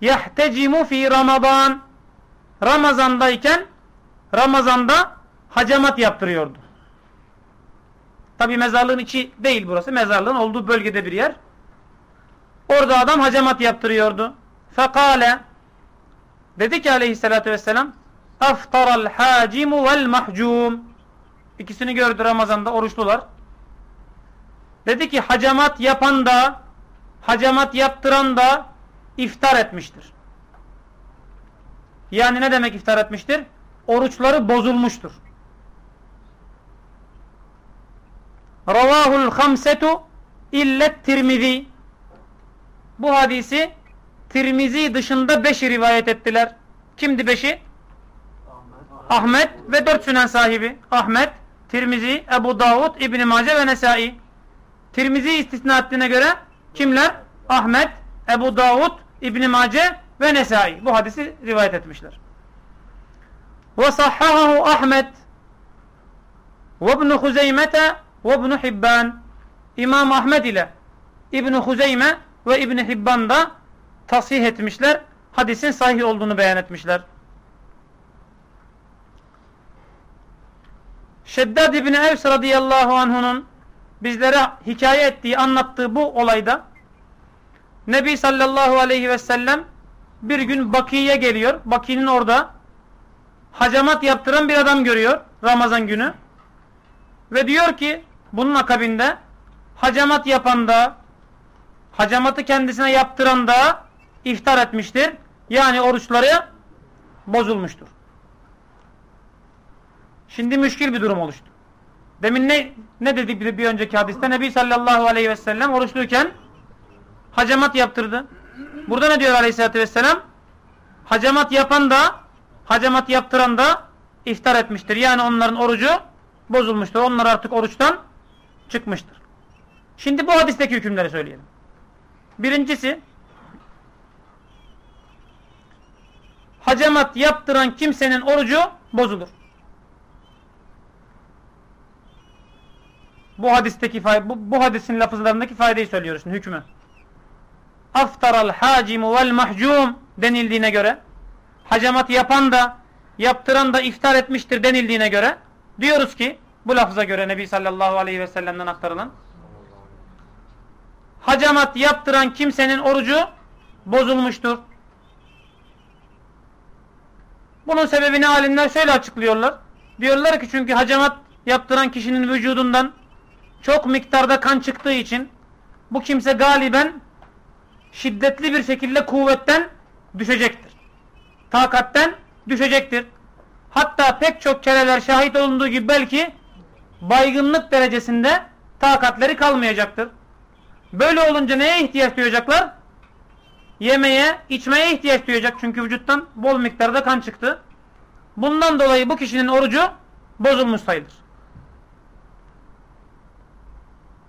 A: yahtecimu fi Ramazan Ramazandayken Ramazanda hacamat yaptırıyordu. Tabi mezarlığın içi değil burası. Mezarlığın olduğu bölgede bir yer. Orada adam hacamat yaptırıyordu. Fekale dedi ki aleyhissalatü vesselam aftaral hacimu vel mahcum İkisini gördü Ramazan'da oruçlular. Dedi ki hacamat yapan da hacamat yaptıran da iftar etmiştir. Yani ne demek iftar etmiştir? Oruçları bozulmuştur. Ravahul hamsetu illet tirmizi Bu hadisi Tirmizi dışında beşi rivayet ettiler. Kimdi beşi? Ahmet, Ahmet ve dört sünen sahibi. Ahmet, Tirmizi, Ebu Davud, İbn-i Mace ve Nesai. Tirmizi istisna ettiğine göre kimler? Ahmet, Ebu Davud, İbn-i Mace ve Nesai. Bu hadisi rivayet etmişler. Ve sahhahu Ahmet ve İbn-i Huzeymete ve İbn-i Hibban. İmam Ahmet ile İbn-i Huzeyme ve İbn-i Hibban da tasih etmişler. Hadisin sahih olduğunu beyan etmişler. Şeddad İbni Evs radıyallahu anh'unun bizlere hikaye ettiği, anlattığı bu olayda Nebi sallallahu aleyhi ve sellem bir gün Baki'ye geliyor. Baki'nin orada hacamat yaptıran bir adam görüyor Ramazan günü. Ve diyor ki bunun akabinde hacamat yapan da hacamatı kendisine yaptıran da iftar etmiştir. Yani oruçları bozulmuştur. Şimdi müşkil bir durum oluştu. Demin ne, ne dedik bir, bir önceki hadiste? Nebi sallallahu aleyhi ve sellem oruçluyken hacamat yaptırdı. Burada ne diyor aleyhissalatü vesselam? Hacamat yapan da hacamat yaptıran da iftar etmiştir. Yani onların orucu bozulmuştur. Onlar artık oruçtan çıkmıştır. Şimdi bu hadisteki hükümleri söyleyelim. Birincisi hacamat yaptıran kimsenin orucu bozulur. Bu hadisteki bu, bu hadisin lafızlarındaki faydayı söylüyoruz şimdi hükmü. Aftaral hacimu vel mahcum denildiğine göre hacamat yapan da yaptıran da iftar etmiştir denildiğine göre diyoruz ki bu lafıza göre Nebi sallallahu aleyhi ve sellem'den aktarılan hacamat yaptıran kimsenin orucu bozulmuştur. Bunun sebebini alimler şöyle açıklıyorlar. Diyorlar ki çünkü hacamat yaptıran kişinin vücudundan çok miktarda kan çıktığı için bu kimse galiben şiddetli bir şekilde kuvvetten düşecektir. Takatten düşecektir. Hatta pek çok kereler şahit olunduğu gibi belki baygınlık derecesinde takatleri kalmayacaktır. Böyle olunca neye ihtiyaç duyacaklar? Yemeye, içmeye ihtiyaç duyacak. Çünkü vücuttan bol miktarda kan çıktı. Bundan dolayı bu kişinin orucu bozulmuş sayılır.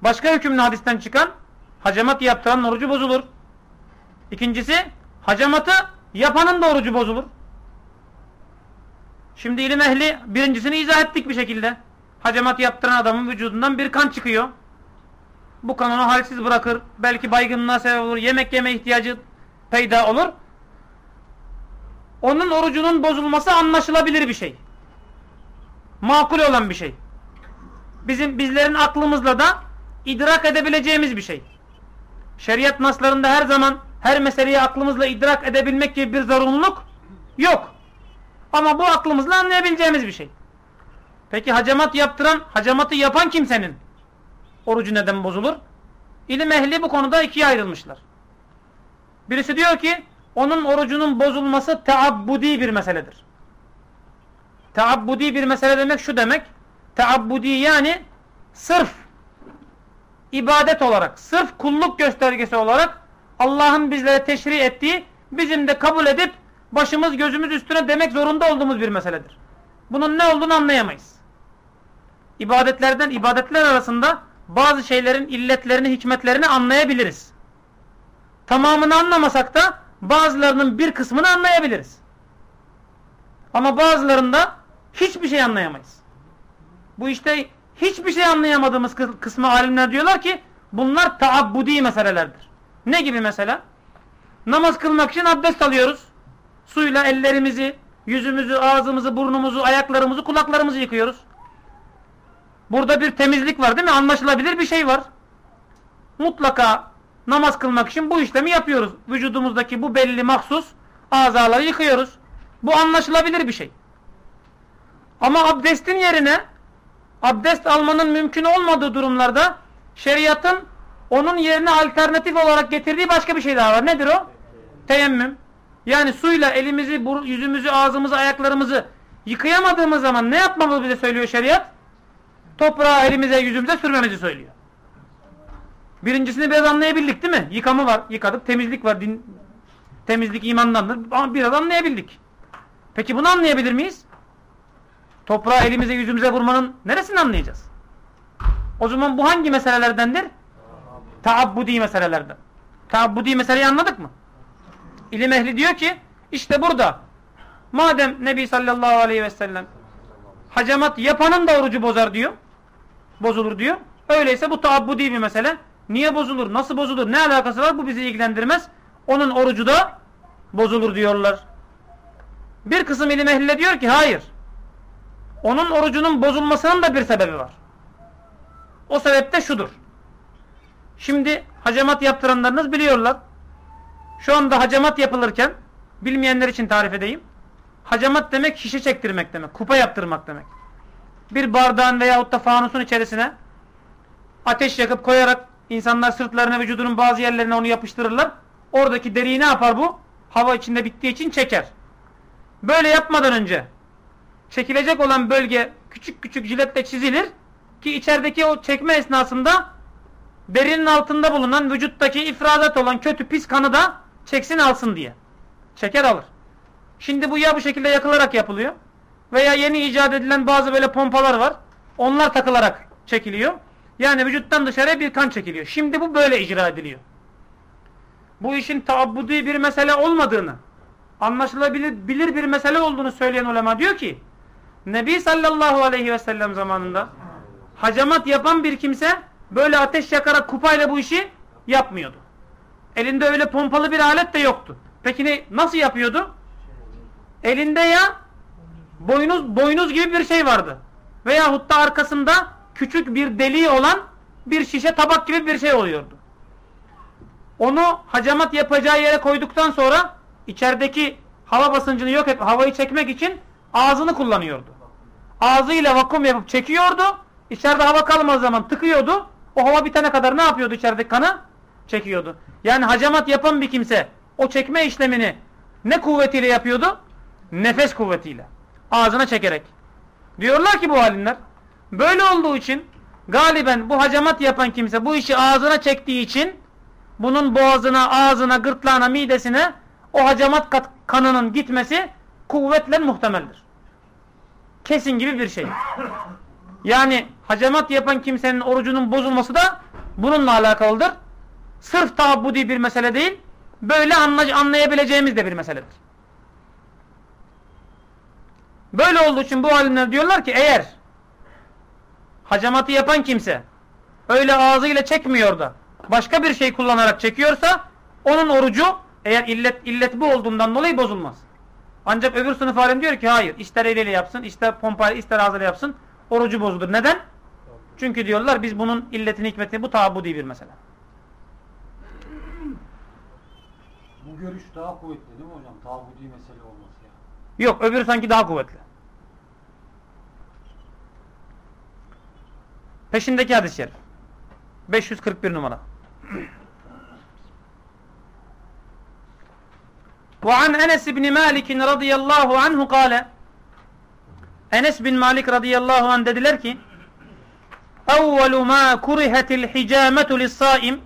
A: Başka hükümlü hadisten çıkan hacamat yaptıran orucu bozulur. İkincisi hacamatı yapanın da orucu bozulur. Şimdi ilim ehli birincisini izah ettik bir şekilde. Hacamat yaptıran adamın vücudundan bir kan çıkıyor. Bu kan onu halsiz bırakır. Belki baygınlığa sebep olur. Yemek yeme ihtiyacı peyda olur. Onun orucunun bozulması anlaşılabilir bir şey. Makul olan bir şey. Bizim bizlerin aklımızla da idrak edebileceğimiz bir şey. Şeriat naslarında her zaman her meseleyi aklımızla idrak edebilmek gibi bir zorunluluk yok. Ama bu aklımızla anlayabileceğimiz bir şey. Peki hacamat yaptıran, hacamatı yapan kimsenin orucu neden bozulur? İlim ehli bu konuda ikiye ayrılmışlar. Birisi diyor ki onun orucunun bozulması teabbudi bir meseledir. Teabbudi bir mesele demek şu demek. Teabbudi yani sırf ibadet olarak, sırf kulluk göstergesi olarak Allah'ın bizlere teşri ettiği, bizim de kabul edip başımız gözümüz üstüne demek zorunda olduğumuz bir meseledir. Bunun ne olduğunu anlayamayız. İbadetlerden, ibadetler arasında bazı şeylerin illetlerini, hikmetlerini anlayabiliriz. Tamamını anlamasak da bazılarının bir kısmını anlayabiliriz. Ama bazılarında hiçbir şey anlayamayız. Bu işte hiçbir şey anlayamadığımız kısmı alimler diyorlar ki bunlar taabbudi meselelerdir. Ne gibi mesela? Namaz kılmak için abdest alıyoruz. Suyla ellerimizi, yüzümüzü, ağzımızı, burnumuzu, ayaklarımızı, kulaklarımızı yıkıyoruz. Burada bir temizlik var değil mi? Anlaşılabilir bir şey var. Mutlaka namaz kılmak için bu işlemi yapıyoruz. Vücudumuzdaki bu belli mahsus azaları yıkıyoruz. Bu anlaşılabilir bir şey. Ama abdestin yerine abdest almanın mümkün olmadığı durumlarda şeriatın onun yerine alternatif olarak getirdiği başka bir şey daha var. Nedir o? Teyemmüm. Yani suyla elimizi, yüzümüzü, ağzımızı, ayaklarımızı yıkayamadığımız zaman ne yapmamızı bize söylüyor şeriat? Toprağı elimize, yüzümüze sürmemizi söylüyor. Birincisini biraz anlayabildik değil mi? Yıkamı var, yıkadık. Temizlik var, din, temizlik imandandır. Biraz anlayabildik. Peki bunu anlayabilir miyiz? Toprağı elimize, yüzümüze vurmanın neresini anlayacağız? O zaman bu hangi meselelerdendir? Taabbudi meselelerden. Taabbudi meseleyi anladık mı? İlim ehli diyor ki işte burada madem Nebi sallallahu aleyhi ve sellem hacamat yapanın da orucu bozar diyor. Bozulur diyor. Öyleyse bu taabbudi bir mesele. Niye bozulur? Nasıl bozulur? Ne alakası var? Bu bizi ilgilendirmez. Onun orucu da bozulur diyorlar. Bir kısım ilim ehli diyor ki hayır. Onun orucunun bozulmasının da bir sebebi var. O sebep de şudur. Şimdi hacamat yaptıranlarınız biliyorlar. Şu anda hacamat yapılırken bilmeyenler için tarif edeyim. Hacamat demek şişe çektirmek demek. Kupa yaptırmak demek. Bir bardağın veyahut da fanusun içerisine ateş yakıp koyarak insanlar sırtlarına vücudunun bazı yerlerine onu yapıştırırlar. Oradaki deriyi ne yapar bu? Hava içinde bittiği için çeker. Böyle yapmadan önce çekilecek olan bölge küçük küçük jiletle çizilir ki içerideki o çekme esnasında derinin altında bulunan vücuttaki ifradat olan kötü pis kanı da çeksin alsın diye. Çeker alır. Şimdi bu ya bu şekilde yakılarak yapılıyor veya yeni icat edilen bazı böyle pompalar var. Onlar takılarak çekiliyor. Yani vücuttan dışarıya bir kan çekiliyor. Şimdi bu böyle icra ediliyor. Bu işin taabbudi bir mesele olmadığını, anlaşılabilir bilir bir mesele olduğunu söyleyen ulema diyor ki, Nebi sallallahu aleyhi ve sellem zamanında hacamat yapan bir kimse böyle ateş yakarak kupayla bu işi yapmıyordu. Elinde öyle pompalı bir alet de yoktu. Peki ne, nasıl yapıyordu? Elinde ya boynuz, boynuz gibi bir şey vardı. Veyahut da arkasında küçük bir deliği olan bir şişe tabak gibi bir şey oluyordu. Onu hacamat yapacağı yere koyduktan sonra içerideki hava basıncını yok et, havayı çekmek için ağzını kullanıyordu. Ağzıyla vakum yapıp çekiyordu. İçeride hava kalmadığı zaman tıkıyordu. O hava bitene kadar ne yapıyordu içerideki kanı? Çekiyordu. Yani hacamat yapan bir kimse o çekme işlemini ne kuvvetiyle yapıyordu? Nefes kuvvetiyle. Ağzına çekerek. Diyorlar ki bu halinler. Böyle olduğu için galiben bu hacamat yapan kimse bu işi ağzına çektiği için bunun boğazına, ağzına, gırtlağına, midesine o hacamat kanının gitmesi kuvvetle muhtemeldir. Kesin gibi bir şey. Yani hacamat yapan kimsenin orucunun bozulması da bununla alakalıdır. Sırf taabbudi bir mesele değil, böyle anlayabileceğimiz de bir meseledir. Böyle olduğu için bu alimler diyorlar ki eğer hacamatı yapan kimse öyle ağzıyla çekmiyor da başka bir şey kullanarak çekiyorsa onun orucu eğer illet, illet bu olduğundan dolayı bozulmaz. Ancak öbür sınıf alim diyor ki hayır ister eliyle yapsın ister pompayla ister ağzıyla yapsın orucu bozulur. Neden? Çünkü diyorlar biz bunun illetini hikmetini bu tabudi bir mesele.
B: Bu görüş daha kuvvetli değil mi hocam? Tabudi mesele olması ya.
A: Yok öbürü sanki daha kuvvetli. Peşindeki hadis-i şerif. 541 numara. وعن أنس بن مالك رضي الله عنه قال Enes bin Malik radıyallahu anh dediler ki Evvelu ma kurihetil hicametu lissaim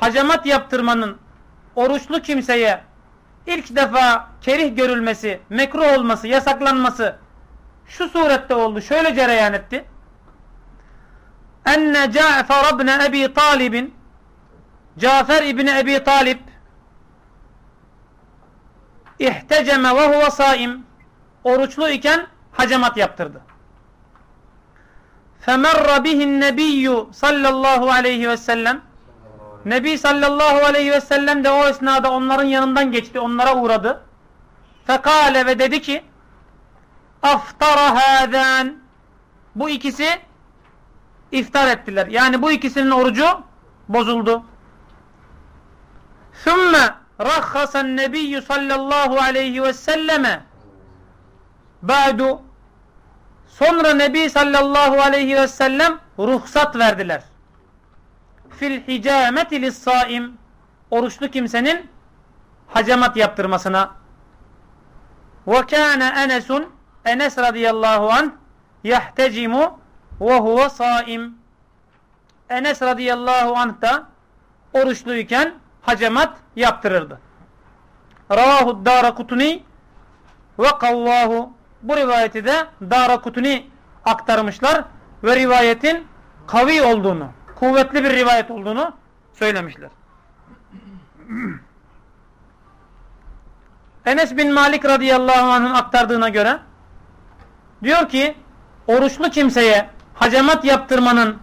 A: Hacamat yaptırmanın oruçlu kimseye ilk defa kerih görülmesi, mekruh olması, yasaklanması şu surette oldu. Şöyle cereyan etti. Enne Cafer ibn Ebi Talib'in Cafer ibn Ebi Talib ihteceme ve huve saim oruçlu iken hacamat yaptırdı. Femerra bihin nebiyyü sallallahu aleyhi ve sellem Nebi sallallahu aleyhi ve sellem de o esnada onların yanından geçti. Onlara uğradı. Fekale ve dedi ki aftara hâzân bu ikisi iftar ettiler. Yani bu ikisinin orucu bozuldu. Sümme rahhasan nebiyyü sallallahu aleyhi ve selleme ba'du sonra Nebi sallallahu aleyhi ve sellem ruhsat verdiler. Fil hicameti lissaim oruçlu kimsenin hacamat yaptırmasına ve kâne enesun Enes radıyallahu an yahtecimu ve huve saim Enes radıyallahu anh da oruçluyken hacamat yaptırırdı. Ravahu Dara Kutuni ve kavvahu bu rivayeti de Dara Kutuni aktarmışlar ve rivayetin kavi olduğunu, kuvvetli bir rivayet olduğunu söylemişler. Enes bin Malik radıyallahu anh'ın aktardığına göre diyor ki oruçlu kimseye hacamat yaptırmanın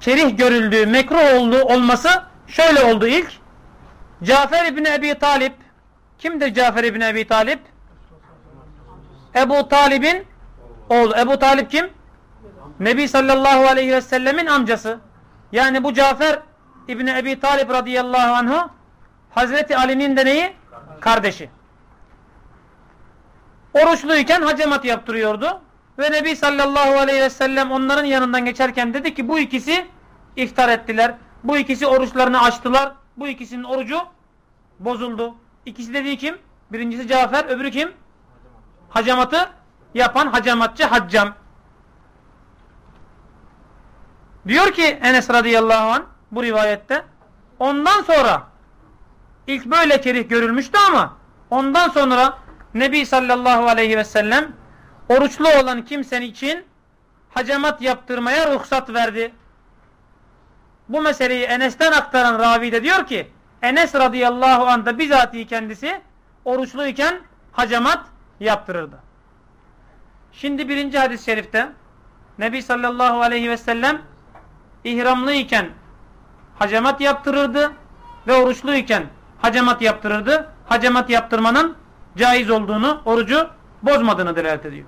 A: kerih görüldüğü, mekruh olduğu olması şöyle oldu ilk. Cafer İbni Ebi Talip kimdir Cafer İbni Ebi Talip? Ebu Talib'in oğlu. Ebu Talip kim? Nebi sallallahu aleyhi ve sellemin amcası. Yani bu Cafer İbni Ebi Talip radıyallahu anhu Hazreti Ali'nin de neyi? Kardeşi. oruçluyken hacamat yaptırıyordu. Ve Nebi sallallahu aleyhi ve sellem onların yanından geçerken dedi ki bu ikisi iftar ettiler. Bu ikisi oruçlarını açtılar. Bu ikisinin orucu bozuldu. İkisi dediği kim? Birincisi Cafer, öbürü kim? Hacamatı yapan hacamatçı haccam. Diyor ki Enes radıyallahu an bu rivayette ondan sonra ilk böyle kerih görülmüştü ama ondan sonra Nebi sallallahu aleyhi ve sellem oruçlu olan kimsen için hacamat yaptırmaya ruhsat verdi. Bu meseleyi Enes'ten aktaran ravi de diyor ki Enes radıyallahu anh da bizatihi kendisi oruçluyken hacamat yaptırırdı. Şimdi birinci hadis-i şerifte Nebi sallallahu aleyhi ve sellem ihramlıyken hacamat yaptırırdı ve oruçluyken hacamat yaptırırdı. Hacamat yaptırmanın caiz olduğunu, orucu bozmadığını delalet ediyor.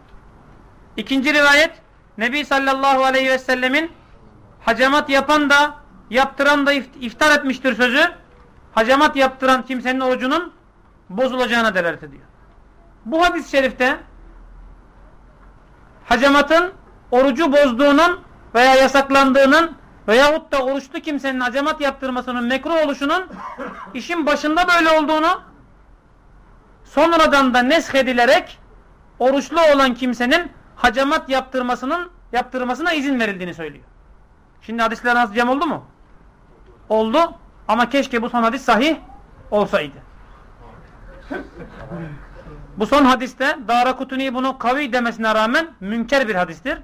A: İkinci rivayet Nebi sallallahu aleyhi ve sellemin hacamat yapan da yaptıran da iftar etmiştir sözü. Hacamat yaptıran kimsenin orucunun bozulacağına delalet ediyor. Bu hadis-i şerifte hacamatın orucu bozduğunun veya yasaklandığının veyahut da oruçlu kimsenin hacamat yaptırmasının mekruh oluşunun işin başında böyle olduğunu sonradan da nesh edilerek oruçlu olan kimsenin hacamat yaptırmasının yaptırmasına izin verildiğini söylüyor. Şimdi hadisler nasıl cem oldu mu? Oldu ama keşke bu son hadis sahih olsaydı. Bu son hadiste Dara Kutuni bunu kavi demesine rağmen münker bir hadistir.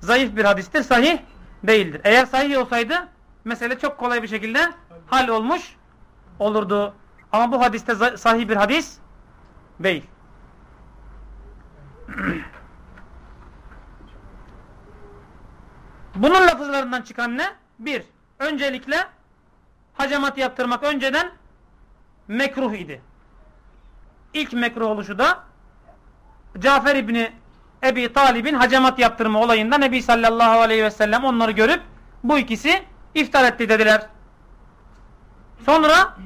A: Zayıf bir hadistir, sahih değildir. Eğer sahih olsaydı mesele çok kolay bir şekilde hal olmuş olurdu. Ama bu hadiste sahih bir hadis değil. Bunun lafızlarından çıkan ne? Bir, öncelikle hacamat yaptırmak önceden mekruh idi. İlk mekruh oluşu da Cafer İbni Ebi Talib'in hacamat yaptırma olayında Nebi sallallahu aleyhi ve sellem onları görüp bu ikisi iftar etti dediler. Sonra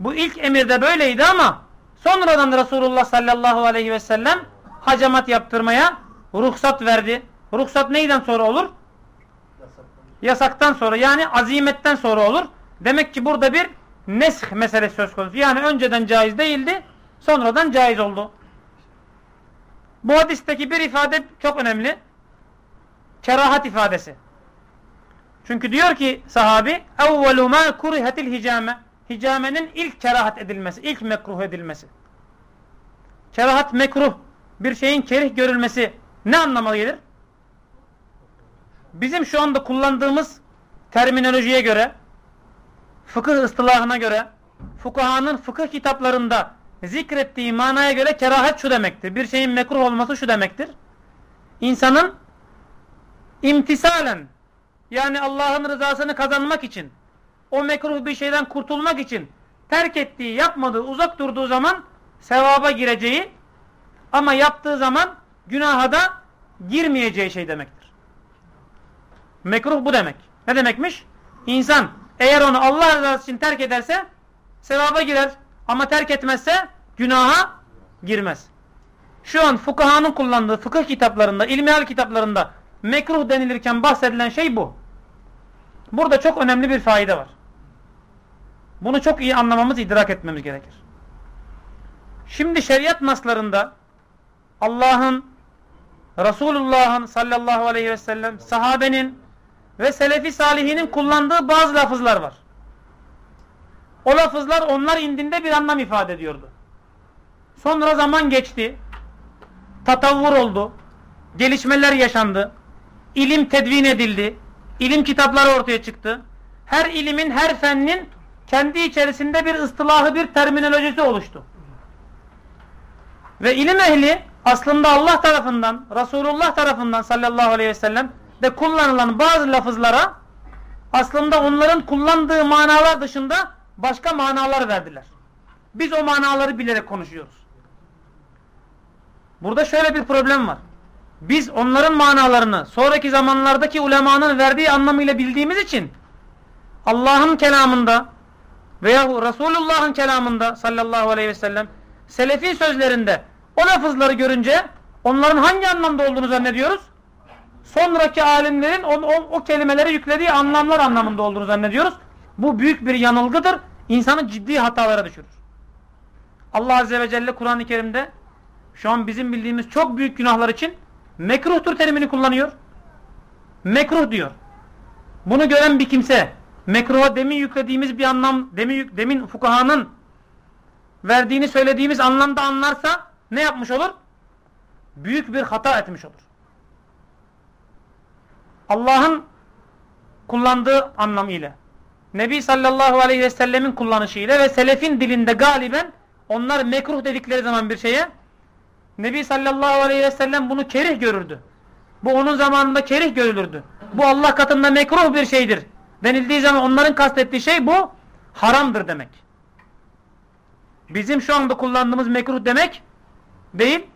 A: bu ilk emirde böyleydi ama sonradan Resulullah sallallahu aleyhi ve sellem hacamat yaptırmaya ruhsat verdi. Ruhsat neyden sonra olur? Yasaktan sonra yani azimetten sonra olur. Demek ki burada bir nesh meselesi söz konusu. Yani önceden caiz değildi, sonradan caiz oldu. Bu hadisteki bir ifade çok önemli. Kerahat ifadesi. Çünkü diyor ki sahabi اَوَّلُ مَا كُرِهَتِ الْهِجَامَ Hicamenin ilk kerahat edilmesi, ilk mekruh edilmesi. Kerahat mekruh, bir şeyin kerih görülmesi ne anlama gelir? Bizim şu anda kullandığımız terminolojiye göre, fıkıh ıstılahına göre, fukahanın fıkıh kitaplarında zikrettiği manaya göre kerahat şu demektir. Bir şeyin mekruh olması şu demektir. İnsanın imtisalen yani Allah'ın rızasını kazanmak için o mekruh bir şeyden kurtulmak için terk ettiği, yapmadığı, uzak durduğu zaman sevaba gireceği ama yaptığı zaman günaha da girmeyeceği şey demektir. Mekruh bu demek. Ne demekmiş? İnsan eğer onu Allah rızası için terk ederse sevaba girer ama terk etmezse günaha girmez. Şu an fukahanın kullandığı fıkıh kitaplarında, ilmihal kitaplarında mekruh denilirken bahsedilen şey bu. Burada çok önemli bir faide var. Bunu çok iyi anlamamız, idrak etmemiz gerekir. Şimdi şeriat naslarında Allah'ın, Resulullah'ın sallallahu aleyhi ve sellem, sahabenin ve selefi salihinin kullandığı bazı lafızlar var. O lafızlar onlar indinde bir anlam ifade ediyordu. Sonra zaman geçti. Tatavvur oldu. Gelişmeler yaşandı. İlim tedvin edildi. İlim kitapları ortaya çıktı. Her ilimin, her fennin kendi içerisinde bir ıstılahı, bir terminolojisi oluştu. Ve ilim ehli aslında Allah tarafından, Resulullah tarafından sallallahu aleyhi ve sellem de kullanılan bazı lafızlara aslında onların kullandığı manalar dışında başka manalar verdiler. Biz o manaları bilerek konuşuyoruz. Burada şöyle bir problem var. Biz onların manalarını sonraki zamanlardaki ulemanın verdiği anlamıyla bildiğimiz için Allah'ın kelamında veya Resulullah'ın kelamında sallallahu aleyhi ve sellem selefin sözlerinde O lafızları görünce onların hangi anlamda olduğunu zannediyoruz? Sonraki alimlerin o, o, o kelimeleri yüklediği anlamlar anlamında olduğunu zannediyoruz. Bu büyük bir yanılgıdır. İnsanı ciddi hatalara düşürür. Allah Azze ve Celle Kur'an-ı Kerim'de şu an bizim bildiğimiz çok büyük günahlar için mekruhtur terimini kullanıyor. Mekruh diyor. Bunu gören bir kimse mekruha demin yüklediğimiz bir anlam demin, demin fukahanın verdiğini söylediğimiz anlamda anlarsa ne yapmış olur? Büyük bir hata etmiş olur. Allah'ın kullandığı anlam ile Nebi sallallahu aleyhi ve sellemin kullanışı ve selefin dilinde galiben onlar mekruh dedikleri zaman bir şeye Nebi sallallahu aleyhi ve sellem bunu kerih görürdü. Bu onun zamanında kerih görülürdü. Bu Allah katında mekruh bir şeydir. Denildiği zaman onların kastettiği şey bu haramdır demek. Bizim şu anda kullandığımız mekruh demek değil.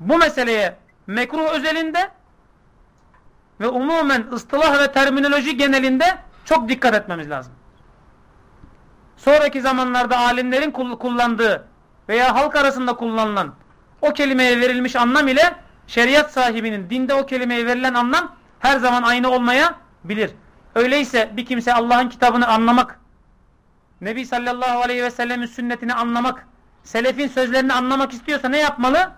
A: Bu meseleye mekruh özelinde ve umumen ıstılah ve terminoloji genelinde çok dikkat etmemiz lazım. Sonraki zamanlarda alimlerin kullandığı veya halk arasında kullanılan o kelimeye verilmiş anlam ile şeriat sahibinin dinde o kelimeye verilen anlam her zaman aynı olmayabilir. Öyleyse bir kimse Allah'ın kitabını anlamak, Nebi sallallahu aleyhi ve sellemin sünnetini anlamak, selefin sözlerini anlamak istiyorsa ne yapmalı?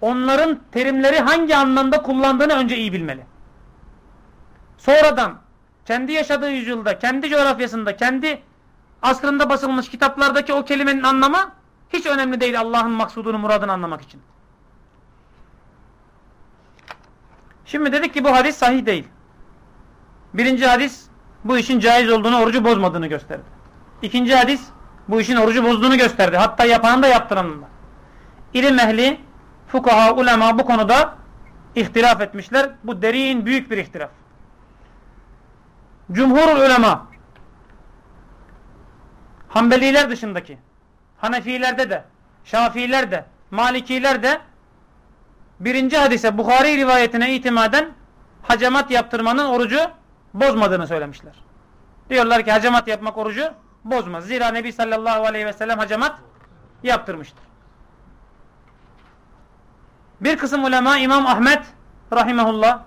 A: Onların terimleri hangi anlamda kullandığını önce iyi bilmeli. Sonradan kendi yaşadığı yüzyılda, kendi coğrafyasında, kendi asrında basılmış kitaplardaki o kelimenin anlamı hiç önemli değil Allah'ın maksudunu, muradını anlamak için. Şimdi dedik ki bu hadis sahih değil. Birinci hadis bu işin caiz olduğunu, orucu bozmadığını gösterdi. İkinci hadis bu işin orucu bozduğunu gösterdi. Hatta yapanın da yaptıranın da. İlim ehli, fukaha, ulema bu konuda ihtilaf etmişler. Bu derin büyük bir ihtilaf. Cumhurul ulema Hanbeliler dışındaki Hanefilerde de Şafiiler de Malikiler de birinci hadise Bukhari rivayetine itimaden hacamat yaptırmanın orucu bozmadığını söylemişler. Diyorlar ki hacamat yapmak orucu bozmaz. Zira Nebi sallallahu aleyhi ve sellem hacamat yaptırmıştır. Bir kısım ulema İmam Ahmet rahimahullah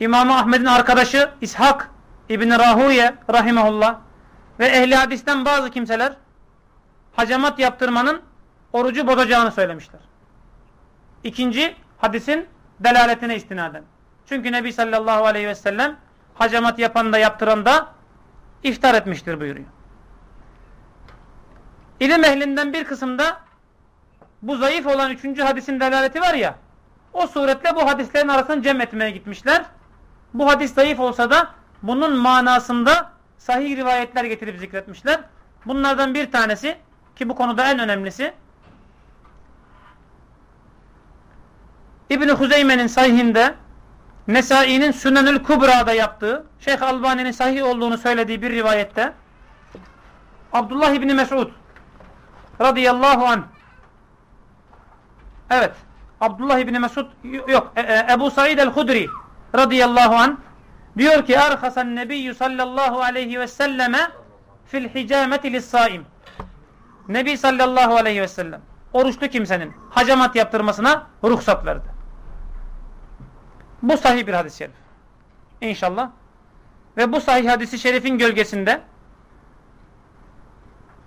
A: İmam Ahmet'in arkadaşı İshak İbni Rahuye rahimahullah ve ehli hadisten bazı kimseler hacamat yaptırmanın orucu bozacağını söylemişler. İkinci hadisin delaletine istinaden. Çünkü Nebi sallallahu aleyhi ve sellem hacamat yapan da yaptıran da iftar etmiştir buyuruyor. İlim ehlinden bir kısımda bu zayıf olan üçüncü hadisin delaleti var ya o suretle bu hadislerin arasını cem etmeye gitmişler. Bu hadis zayıf olsa da bunun manasında sahih rivayetler getirip zikretmişler. Bunlardan bir tanesi ki bu konuda en önemlisi İbn-i Huzeyme'nin sahihinde Nesai'nin Sünenül Kubra'da yaptığı Şeyh Albani'nin sahih olduğunu söylediği bir rivayette Abdullah İbni Mesud radıyallahu anh evet Abdullah İbni Mesud yok e, e, Ebu Said el-Hudri radıyallahu anh diyor ki Erhasan Nebiyyü sallallahu aleyhi ve selleme fil hicameti lissaim Nebi sallallahu aleyhi ve sellem oruçlu kimsenin hacamat yaptırmasına ruhsat verdi. Bu sahih bir hadis-i şerif. İnşallah. Ve bu sahih hadisi şerifin gölgesinde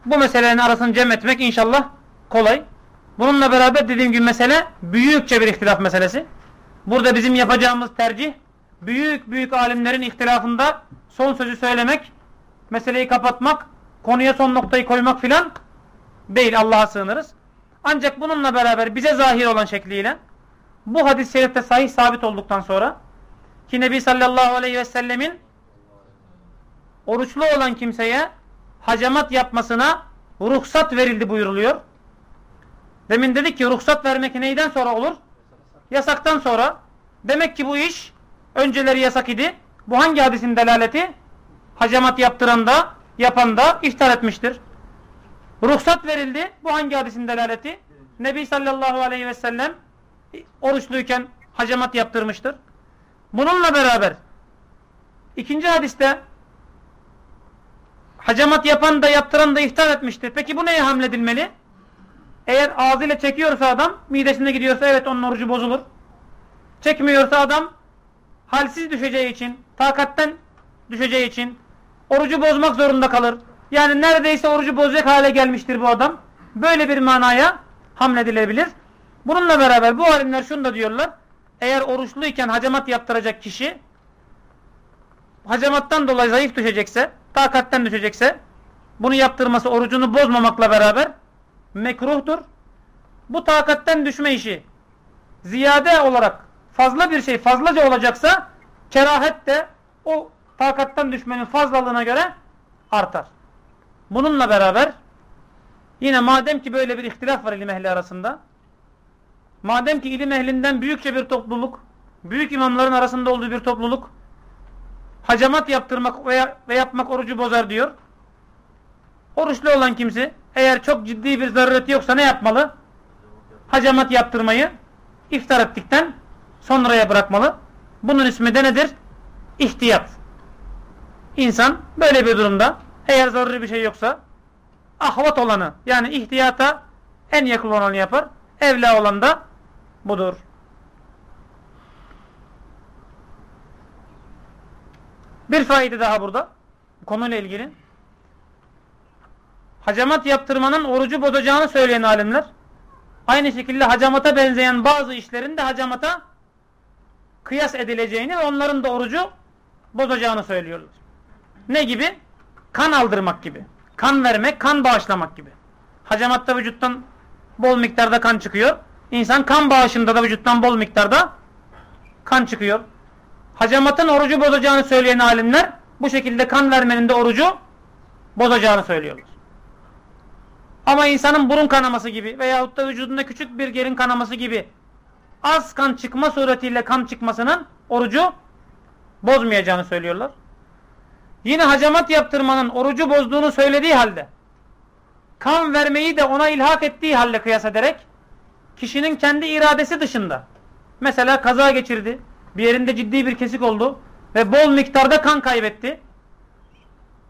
A: bu meselelerin arasını cem etmek inşallah kolay. Bununla beraber dediğim gibi mesele büyükçe bir ihtilaf meselesi. Burada bizim yapacağımız tercih büyük büyük alimlerin ihtilafında son sözü söylemek, meseleyi kapatmak, konuya son noktayı koymak filan değil Allah'a sığınırız. Ancak bununla beraber bize zahir olan şekliyle bu hadis-i şerifte sahih sabit olduktan sonra ki Nebi sallallahu aleyhi ve sellemin oruçlu olan kimseye hacamat yapmasına ruhsat verildi buyuruluyor. Demin dedik ki ruhsat vermek neyden sonra olur? Yasaktan sonra. Demek ki bu iş önceleri yasak idi. Bu hangi hadisin delaleti? Hacamat yaptıran da yapan da iftar etmiştir. Ruhsat verildi. Bu hangi hadisin delaleti? Nebi sallallahu aleyhi ve sellem oruçluyken hacamat yaptırmıştır. Bununla beraber ikinci hadiste hacamat yapan da yaptıran da iftar etmiştir. Peki bu neye hamledilmeli? Eğer ağzıyla çekiyorsa adam midesine gidiyorsa evet onun orucu bozulur. Çekmiyorsa adam halsiz düşeceği için, takatten düşeceği için orucu bozmak zorunda kalır. Yani neredeyse orucu bozacak hale gelmiştir bu adam. Böyle bir manaya hamledilebilir. Bununla beraber bu alimler şunu da diyorlar. Eğer oruçluyken hacamat yaptıracak kişi hacamattan dolayı zayıf düşecekse, takatten düşecekse bunu yaptırması orucunu bozmamakla beraber mekruhtur. Bu takatten düşme işi ziyade olarak fazla bir şey fazlaca olacaksa kerahet de o takattan düşmenin fazlalığına göre artar. Bununla beraber yine madem ki böyle bir ihtilaf var ilim ehli arasında madem ki ilim ehlinden büyükçe bir topluluk büyük imamların arasında olduğu bir topluluk hacamat yaptırmak veya ve yapmak orucu bozar diyor. Oruçlu olan kimse eğer çok ciddi bir zarureti yoksa ne yapmalı? Hacamat yaptırmayı iftar ettikten sonraya bırakmalı. Bunun ismi de nedir? İhtiyat. İnsan böyle bir durumda eğer zaruri bir şey yoksa ahvat olanı yani ihtiyata en yakın olanı yapar. Evla olan da budur. Bir faide daha burada. Konuyla ilgili. Hacamat yaptırmanın orucu bozacağını söyleyen alimler aynı şekilde hacamata benzeyen bazı işlerin de hacamata kıyas edileceğini ve onların da orucu bozacağını söylüyorlar. Ne gibi? Kan aldırmak gibi. Kan vermek, kan bağışlamak gibi. Hacamatta vücuttan bol miktarda kan çıkıyor. İnsan kan bağışında da vücuttan bol miktarda kan çıkıyor. Hacamatın orucu bozacağını söyleyen alimler bu şekilde kan vermenin de orucu bozacağını söylüyorlar. Ama insanın burun kanaması gibi veyahut da vücudunda küçük bir gerin kanaması gibi az kan çıkma suretiyle kan çıkmasının orucu bozmayacağını söylüyorlar. Yine hacamat yaptırmanın orucu bozduğunu söylediği halde kan vermeyi de ona ilhak ettiği halde kıyas ederek kişinin kendi iradesi dışında mesela kaza geçirdi bir yerinde ciddi bir kesik oldu ve bol miktarda kan kaybetti.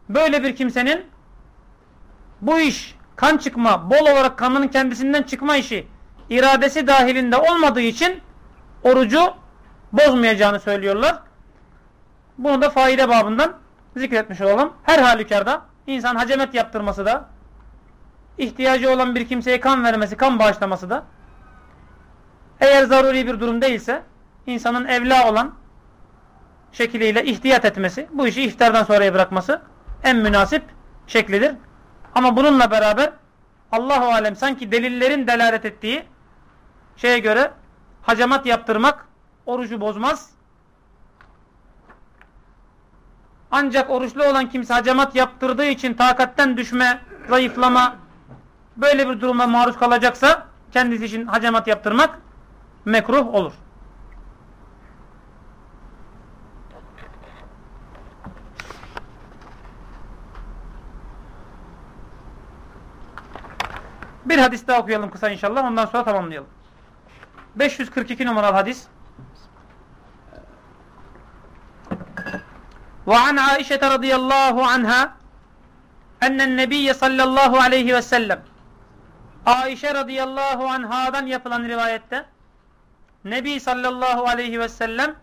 A: Böyle bir kimsenin bu iş kan çıkma, bol olarak kanının kendisinden çıkma işi iradesi dahilinde olmadığı için orucu bozmayacağını söylüyorlar. Bunu da faide babından zikretmiş olalım. Her halükarda insan hacemet yaptırması da ihtiyacı olan bir kimseye kan vermesi, kan bağışlaması da eğer zaruri bir durum değilse insanın evla olan şekliyle ihtiyat etmesi, bu işi iftardan sonraya bırakması en münasip şeklidir. Ama bununla beraber Allahu alem sanki delillerin delalet ettiği şeye göre hacamat yaptırmak orucu bozmaz. Ancak oruçlu olan kimse hacamat yaptırdığı için takatten düşme, zayıflama böyle bir duruma maruz kalacaksa kendisi için hacamat yaptırmak mekruh olur. Bir hadis daha okuyalım kısa inşallah. Ondan sonra tamamlayalım. 542 numaralı hadis. وعن عائشة رضي الله عنها أن النبي صلى الله عليه وسلم Aişe radıyallahu anhadan yapılan rivayette Nebi sallallahu aleyhi ve sellem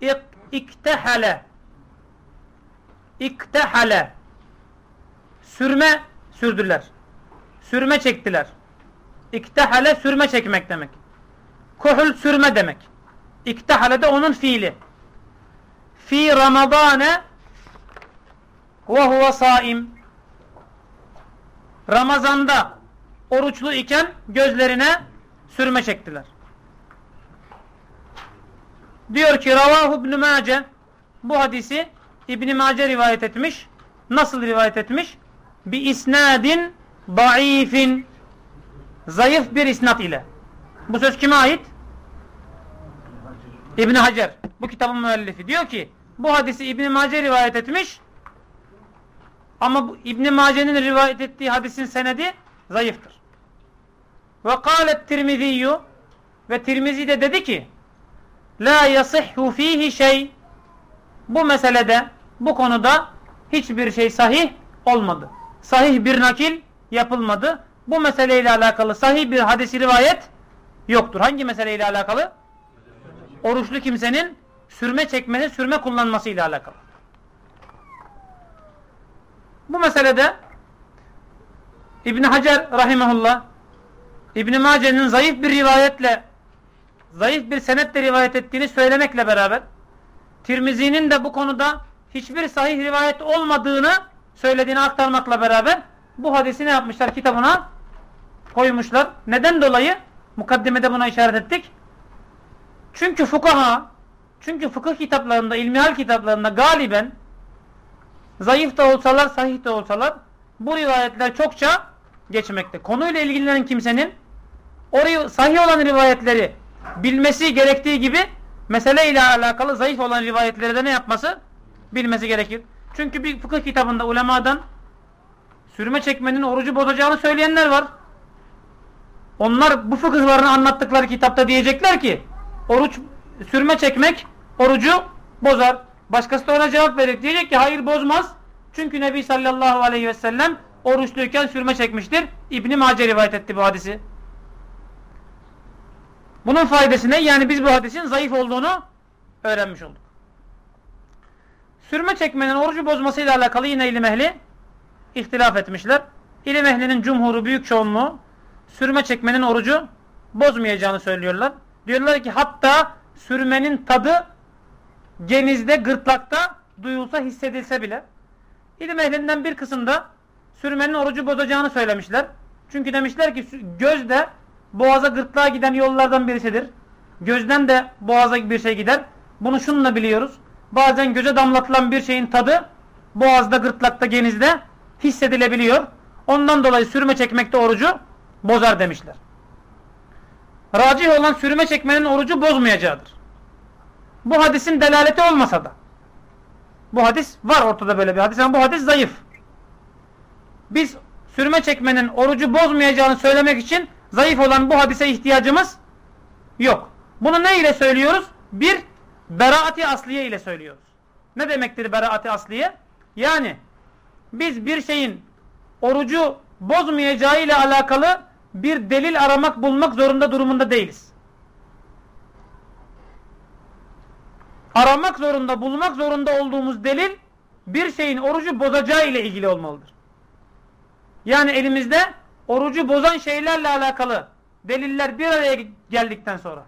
A: ik, iktehale iktehale sürme sürdüler sürme çektiler. İktehale sürme çekmek demek. Kuhul sürme demek. İktehale de onun fiili. Fi Ramazane ve huve saim. Ramazanda oruçlu iken gözlerine sürme çektiler. Diyor ki Ravahu İbn Mace bu hadisi İbn Mace rivayet etmiş. Nasıl rivayet etmiş? Bi isnadin daifin zayıf bir isnat ile. Bu söz kime ait? İbn Hacer. Bu kitabın müellifi. Diyor ki bu hadisi İbn Mace rivayet etmiş. Ama İbn Mace'nin rivayet ettiği hadisin senedi zayıftır. Ve kâlet Tirmiziyyü ve Tirmizi de dedi ki La yasihhu fihi şey bu meselede bu konuda hiçbir şey sahih olmadı. Sahih bir nakil yapılmadı. bu meseleyle alakalı sahih bir hadisi rivayet yoktur. Hangi meseleyle alakalı? Oruçlu kimsenin sürme çekmesi, sürme kullanması ile alakalı. Bu meselede İbn Hacer rahimehullah İbn Mace'nin zayıf bir rivayetle zayıf bir senetle rivayet ettiğini söylemekle beraber Tirmizi'nin de bu konuda hiçbir sahih rivayet olmadığını söylediğini aktarmakla beraber bu hadisi ne yapmışlar kitabına koymuşlar. Neden dolayı? Mukaddimede buna işaret ettik. Çünkü fukaha çünkü fıkıh kitaplarında, ilmihal kitaplarında galiben zayıf da olsalar, sahih de olsalar bu rivayetler çokça geçmekte. Konuyla ilgilenen kimsenin o sahih olan rivayetleri bilmesi gerektiği gibi meseleyle alakalı zayıf olan rivayetleri de ne yapması? Bilmesi gerekir. Çünkü bir fıkıh kitabında ulemadan sürme çekmenin orucu bozacağını söyleyenler var. Onlar bu fıkıhlarını anlattıkları kitapta diyecekler ki oruç sürme çekmek orucu bozar. Başkası da ona cevap verecek. Diyecek ki hayır bozmaz. Çünkü Nebi sallallahu aleyhi ve sellem oruçluyken sürme çekmiştir. İbn-i Mace rivayet etti bu hadisi. Bunun faydası ne? Yani biz bu hadisin zayıf olduğunu öğrenmiş olduk. Sürme çekmenin orucu bozmasıyla alakalı yine ilim ehli ihtilaf etmişler. İlim ehlinin cumhuru büyük çoğunluğu sürme çekmenin orucu bozmayacağını söylüyorlar. Diyorlar ki hatta sürmenin tadı genizde, gırtlakta duyulsa, hissedilse bile. İlim ehlinden bir kısımda sürmenin orucu bozacağını söylemişler. Çünkü demişler ki göz de boğaza gırtlağa giden yollardan birisidir. Gözden de boğaza bir şey gider. Bunu şununla biliyoruz. Bazen göze damlatılan bir şeyin tadı boğazda, gırtlakta, genizde hissedilebiliyor. Ondan dolayı sürme çekmekte orucu bozar demişler. Racih olan sürme çekmenin orucu bozmayacağıdır. Bu hadisin delaleti olmasa da. Bu hadis var ortada böyle bir hadis ama bu hadis zayıf. Biz sürme çekmenin orucu bozmayacağını söylemek için zayıf olan bu hadise ihtiyacımız yok. Bunu ne ile söylüyoruz? Bir, beraati asliye ile söylüyoruz. Ne demektir beraati asliye? Yani biz bir şeyin orucu bozmayacağı ile alakalı bir delil aramak bulmak zorunda durumunda değiliz. Aramak zorunda, bulmak zorunda olduğumuz delil bir şeyin orucu bozacağı ile ilgili olmalıdır. Yani elimizde orucu bozan şeylerle alakalı deliller bir araya geldikten sonra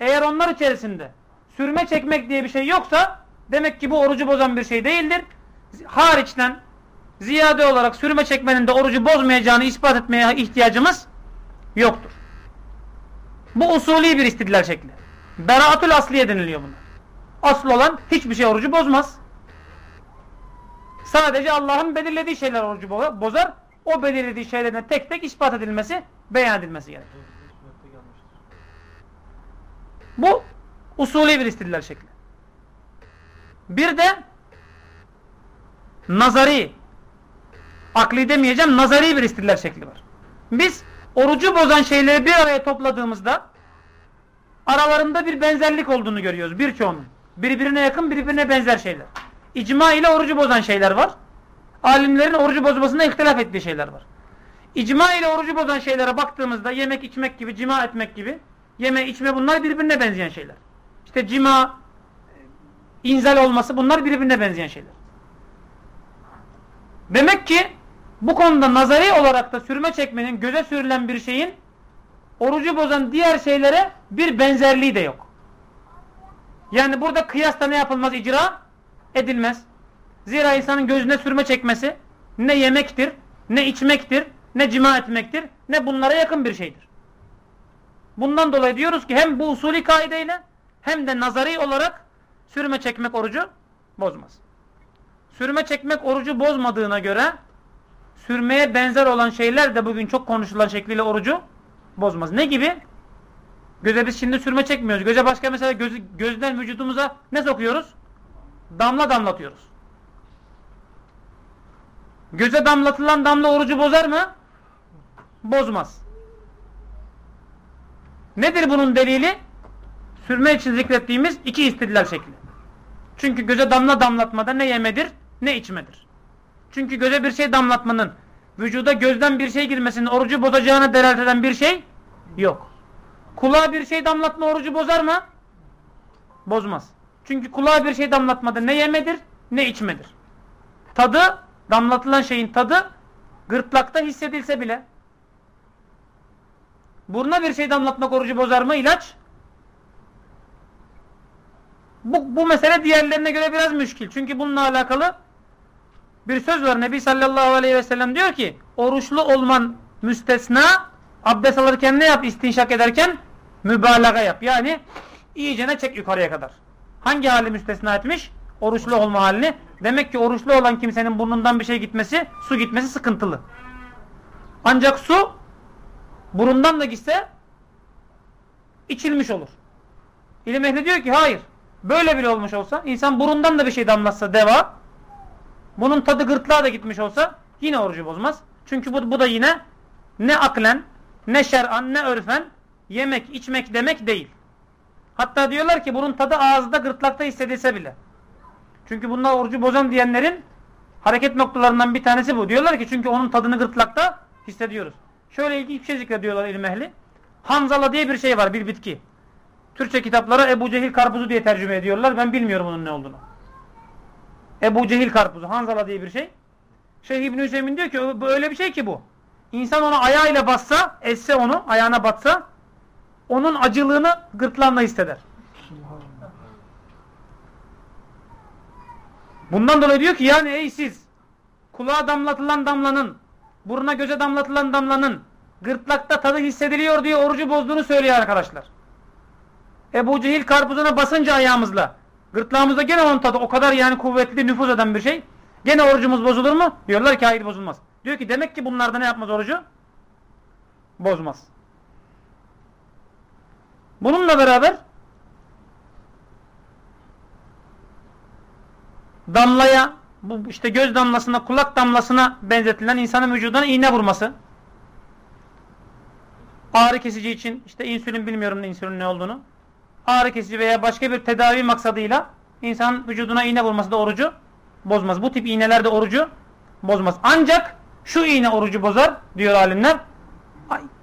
A: eğer onlar içerisinde sürme çekmek diye bir şey yoksa demek ki bu orucu bozan bir şey değildir. Hariçten ziyade olarak sürme çekmenin de orucu bozmayacağını ispat etmeye ihtiyacımız yoktur. Bu usulü bir istidlal şekli. Beraatül asliye deniliyor buna. Asıl olan hiçbir şey orucu bozmaz. Sadece Allah'ın belirlediği şeyler orucu bozar. O belirlediği şeylerine tek tek ispat edilmesi, beyan edilmesi gerekir. Bu usulü bir istidlal şekli. Bir de nazari akli demeyeceğim nazari bir istidlal şekli var. Biz orucu bozan şeyleri bir araya topladığımızda aralarında bir benzerlik olduğunu görüyoruz birçoğunun. Birbirine yakın birbirine benzer şeyler. İcma ile orucu bozan şeyler var. Alimlerin orucu bozmasında ihtilaf ettiği şeyler var. İcma ile orucu bozan şeylere baktığımızda yemek içmek gibi, cima etmek gibi yeme içme bunlar birbirine benzeyen şeyler. İşte cima, inzal olması bunlar birbirine benzeyen şeyler. Demek ki bu konuda nazari olarak da sürme çekmenin göze sürülen bir şeyin orucu bozan diğer şeylere bir benzerliği de yok. Yani burada kıyasla ne yapılmaz? icra edilmez. Zira insanın gözüne sürme çekmesi ne yemektir, ne içmektir, ne cima etmektir, ne bunlara yakın bir şeydir. Bundan dolayı diyoruz ki hem bu usulü kaideyle hem de nazari olarak sürme çekmek orucu bozmaz. Sürme çekmek orucu bozmadığına göre sürmeye benzer olan şeyler de bugün çok konuşulan şekliyle orucu bozmaz. Ne gibi? Göze biz şimdi sürme çekmiyoruz. Göze başka mesela göz, gözden vücudumuza ne sokuyoruz? Damla damlatıyoruz. Göze damlatılan damla orucu bozar mı? Bozmaz. Nedir bunun delili? Sürme için zikrettiğimiz iki istidlal şekli. Çünkü göze damla damlatmada ne yemedir ne içmedir. Çünkü göze bir şey damlatmanın vücuda gözden bir şey girmesinin orucu bozacağına delalet eden bir şey yok. Kulağa bir şey damlatma orucu bozar mı? Bozmaz. Çünkü kulağa bir şey damlatmadı ne yemedir ne içmedir. Tadı, damlatılan şeyin tadı gırtlakta hissedilse bile. Buruna bir şey damlatmak orucu bozar mı? İlaç? Bu, bu mesele diğerlerine göre biraz müşkil. Çünkü bununla alakalı bir söz var. Nebi sallallahu aleyhi ve sellem diyor ki oruçlu olman müstesna abdest alırken ne yap istinşak ederken? Mübalağa yap. Yani iyicene çek yukarıya kadar. Hangi hali müstesna etmiş? Oruçlu olma halini. Demek ki oruçlu olan kimsenin burnundan bir şey gitmesi, su gitmesi sıkıntılı. Ancak su burundan da gitse içilmiş olur. İlim ehli diyor ki hayır. Böyle bile olmuş olsa insan burundan da bir şey damlatsa deva bunun tadı gırtlağa da gitmiş olsa yine orucu bozmaz. Çünkü bu, bu da yine ne aklen ne şer'an ne örfen yemek içmek demek değil. Hatta diyorlar ki bunun tadı ağızda gırtlakta hissedilse bile. Çünkü bunlar orucu bozan diyenlerin hareket noktalarından bir tanesi bu. Diyorlar ki çünkü onun tadını gırtlakta hissediyoruz. Şöyle ilginç bir şey zikrediyorlar ilim ehli. Hanzala diye bir şey var bir bitki. Türkçe kitaplara Ebu Cehil karpuzu diye tercüme ediyorlar. Ben bilmiyorum onun ne olduğunu. Ebu Cehil karpuzu. Hanzala diye bir şey. Şeyh İbn Hüseyin diyor ki öyle bir şey ki bu. İnsan onu ayağıyla bassa, esse onu, ayağına batsa onun acılığını gırtlağında hisseder. Bundan dolayı diyor ki yani ey siz kulağa damlatılan damlanın, buruna göze damlatılan damlanın gırtlakta tadı hissediliyor diye orucu bozduğunu söylüyor arkadaşlar. Ebu Cehil karpuzuna basınca ayağımızla gırtlağımızda gene onun tadı o kadar yani kuvvetli nüfuz eden bir şey. Gene orucumuz bozulur mu? Diyorlar ki hayır bozulmaz. Diyor ki demek ki bunlarda ne yapmaz orucu? Bozmaz. Bununla beraber damlaya, bu işte göz damlasına, kulak damlasına benzetilen insanın vücuduna iğne vurması. Ağrı kesici için, işte insülin bilmiyorum ne insülin ne olduğunu. Ağrı kesici veya başka bir tedavi maksadıyla insan vücuduna iğne vurması da orucu bozmaz. Bu tip iğneler de orucu bozmaz. Ancak şu iğne orucu bozar diyor alimler.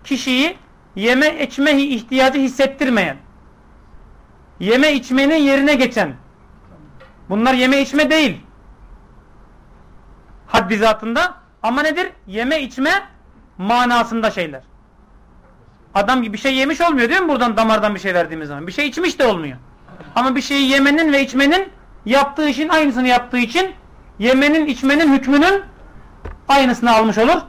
A: Kişiyi yeme içme ihtiyacı hissettirmeyen, yeme içmenin yerine geçen, bunlar yeme içme değil, haddi zatında ama nedir? Yeme içme manasında şeyler. Adam bir şey yemiş olmuyor değil mi buradan damardan bir şey verdiğimiz zaman? Bir şey içmiş de olmuyor. Ama bir şeyi yemenin ve içmenin yaptığı işin aynısını yaptığı için yemenin içmenin hükmünün aynısını almış olur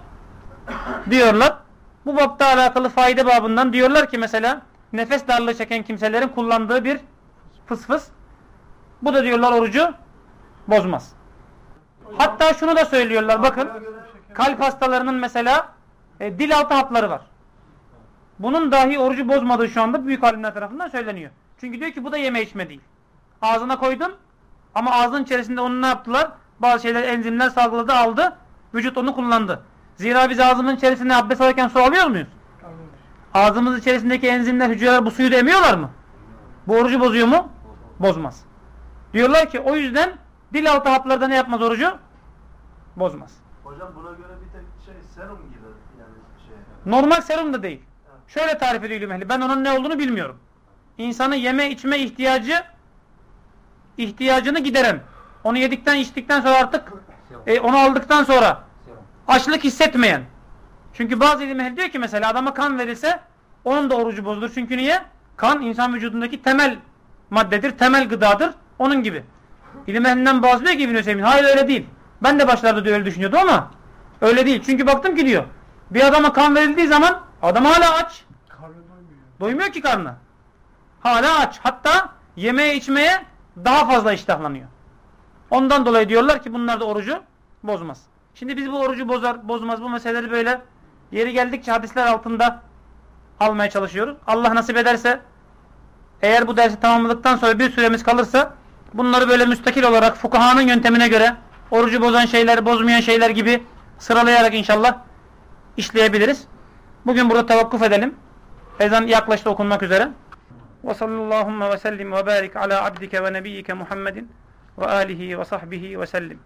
A: diyorlar. Bu bapta alakalı fayda babından diyorlar ki mesela nefes darlığı çeken kimselerin kullandığı bir fıs. Bu da diyorlar orucu bozmaz. Hatta şunu da söylüyorlar bakın kalp hastalarının mesela e, dil altı hapları var. Bunun dahi orucu bozmadığı şu anda büyük alimler tarafından söyleniyor. Çünkü diyor ki bu da yeme içme değil. Ağzına koydun ama ağzın içerisinde onu ne yaptılar? Bazı şeyler enzimler salgıladı aldı. Vücut onu kullandı. Zira biz ağzımızın içerisinde abdest alırken su alıyor muyuz? Ağzımız içerisindeki enzimler, hücreler bu suyu da emiyorlar mı? Bu orucu bozuyor mu? Bozmaz. Diyorlar ki o yüzden dil altı haplarda ne yapmaz orucu? Bozmaz.
C: Hocam buna göre bir tek şey serum gibi yani şey.
A: Normal serum da değil. Şöyle tarif ediyor ilim ehli. Ben onun ne olduğunu bilmiyorum. İnsanı yeme içme ihtiyacı ihtiyacını gideren. Onu yedikten içtikten sonra artık e, onu aldıktan sonra açlık hissetmeyen. Çünkü bazı ilim ehli diyor ki mesela adama kan verilse onun da orucu bozulur. Çünkü niye? Kan insan vücudundaki temel maddedir, temel gıdadır. Onun gibi. İlim ehlinden bazı diyor ki İbn Hüseyin. Hayır öyle değil. Ben de başlarda diyor öyle düşünüyordum ama öyle değil. Çünkü baktım ki diyor bir adama kan verildiği zaman adam hala aç.
B: Karnı doymuyor.
A: Doymuyor ki karnı. Hala aç. Hatta yemeye içmeye daha fazla iştahlanıyor. Ondan dolayı diyorlar ki bunlar da orucu bozmaz. Şimdi biz bu orucu bozar, bozmaz bu meseleleri böyle yeri geldikçe hadisler altında almaya çalışıyoruz. Allah nasip ederse eğer bu dersi tamamladıktan sonra bir süremiz kalırsa bunları böyle müstakil olarak fukahanın yöntemine göre orucu bozan şeyler, bozmayan şeyler gibi sıralayarak inşallah işleyebiliriz. Bugün burada tevakkuf edelim. Ezan yaklaştı okunmak üzere. Ve sallallahu ve sellim ve barik ala abdike ve nebiyyike Muhammedin ve alihi ve sahbihi ve sellim.